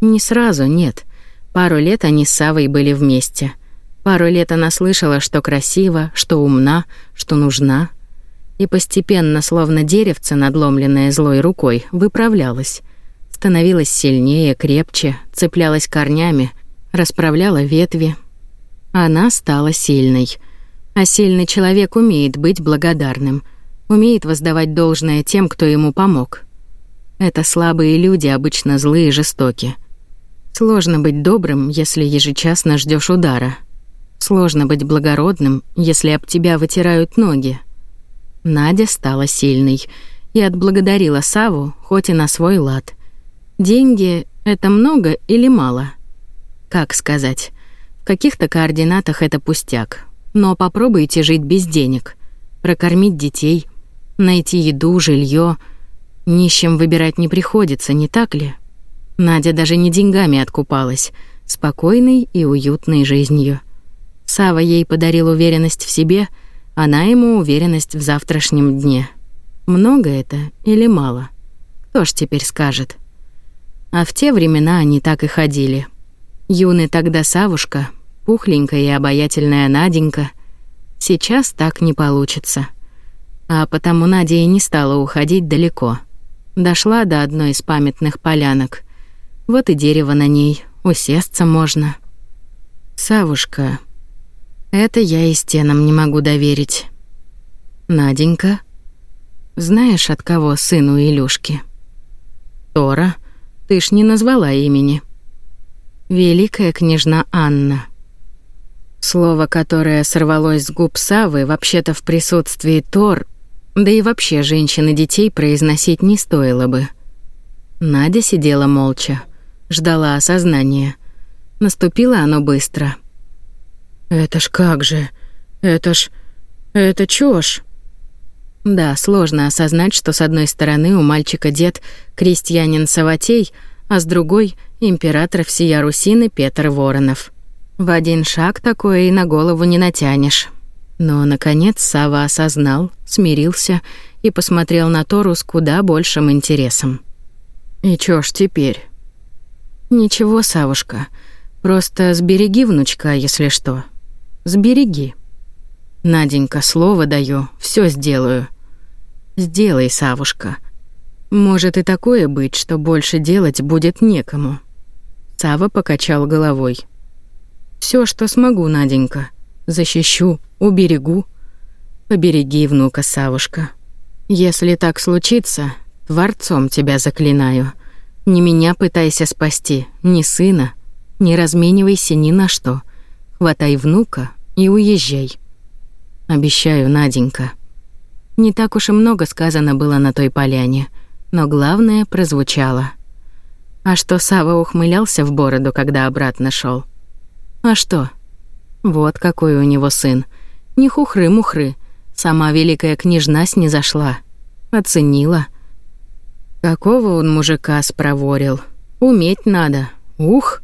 Не сразу, нет. Пару лет они с Савой были вместе. Пару лет она слышала, что красиво, что умна, что нужна. И постепенно, словно деревце, надломленное злой рукой, выправлялась — становилась сильнее, крепче, цеплялась корнями, расправляла ветви. Она стала сильной. А сильный человек умеет быть благодарным, умеет воздавать должное тем, кто ему помог. Это слабые люди, обычно злые и жестоки. Сложно быть добрым, если ежечасно ждешь удара. Сложно быть благородным, если об тебя вытирают ноги. Надя стала сильной и отблагодарила Саву, хоть и на свой лад — Деньги — это много или мало? Как сказать? В каких-то координатах это пустяк. Но попробуйте жить без денег. Прокормить детей, найти еду, жилье. Нищим выбирать не приходится, не так ли? Надя даже не деньгами откупалась, спокойной и уютной жизнью. Сава ей подарил уверенность в себе, она ему уверенность в завтрашнем дне. Много это или мало? Кто ж теперь скажет? — а в те времена они так и ходили. Юный тогда Савушка, пухленькая и обаятельная Наденька. Сейчас так не получится. А потому Надя и не стала уходить далеко. Дошла до одной из памятных полянок. Вот и дерево на ней, усесться можно. Савушка. Это я и стенам не могу доверить. Наденька. Знаешь, от кого сыну Илюшки? Тора. Ты ж не назвала имени. Великая княжна Анна. Слово, которое сорвалось с губ Савы, вообще-то в присутствии Тор, да и вообще женщины детей произносить не стоило бы. Надя сидела молча, ждала осознания. Наступило оно быстро. «Это ж как же? Это ж... Это чё ж?» Да, сложно осознать, что с одной стороны у мальчика дед крестьянин Саватей, а с другой император всея Русины Петр Воронов. В один шаг такое и на голову не натянешь. Но наконец Сава осознал, смирился и посмотрел на Тору с куда большим интересом. И чё ж теперь? Ничего, Савушка. Просто сбереги внучка, если что. Сбереги. Наденька, слово даю, всё сделаю. Сделай, Савушка. Может и такое быть, что больше делать будет некому. Сава покачал головой. Все, что смогу, Наденька. Защищу, уберегу. Побереги внука, Савушка. Если так случится, творцом тебя заклинаю. Не меня пытайся спасти, ни сына. Не разменивайся ни на что. Хватай внука и уезжай. Обещаю, Наденька. Не так уж и много сказано было на той поляне, но главное прозвучало. А что Сава ухмылялся в бороду, когда обратно шел. А что? Вот какой у него сын. Не хухры-мухры. Сама великая княжна с ней зашла, Оценила. Какого он мужика спроворил. Уметь надо. Ух!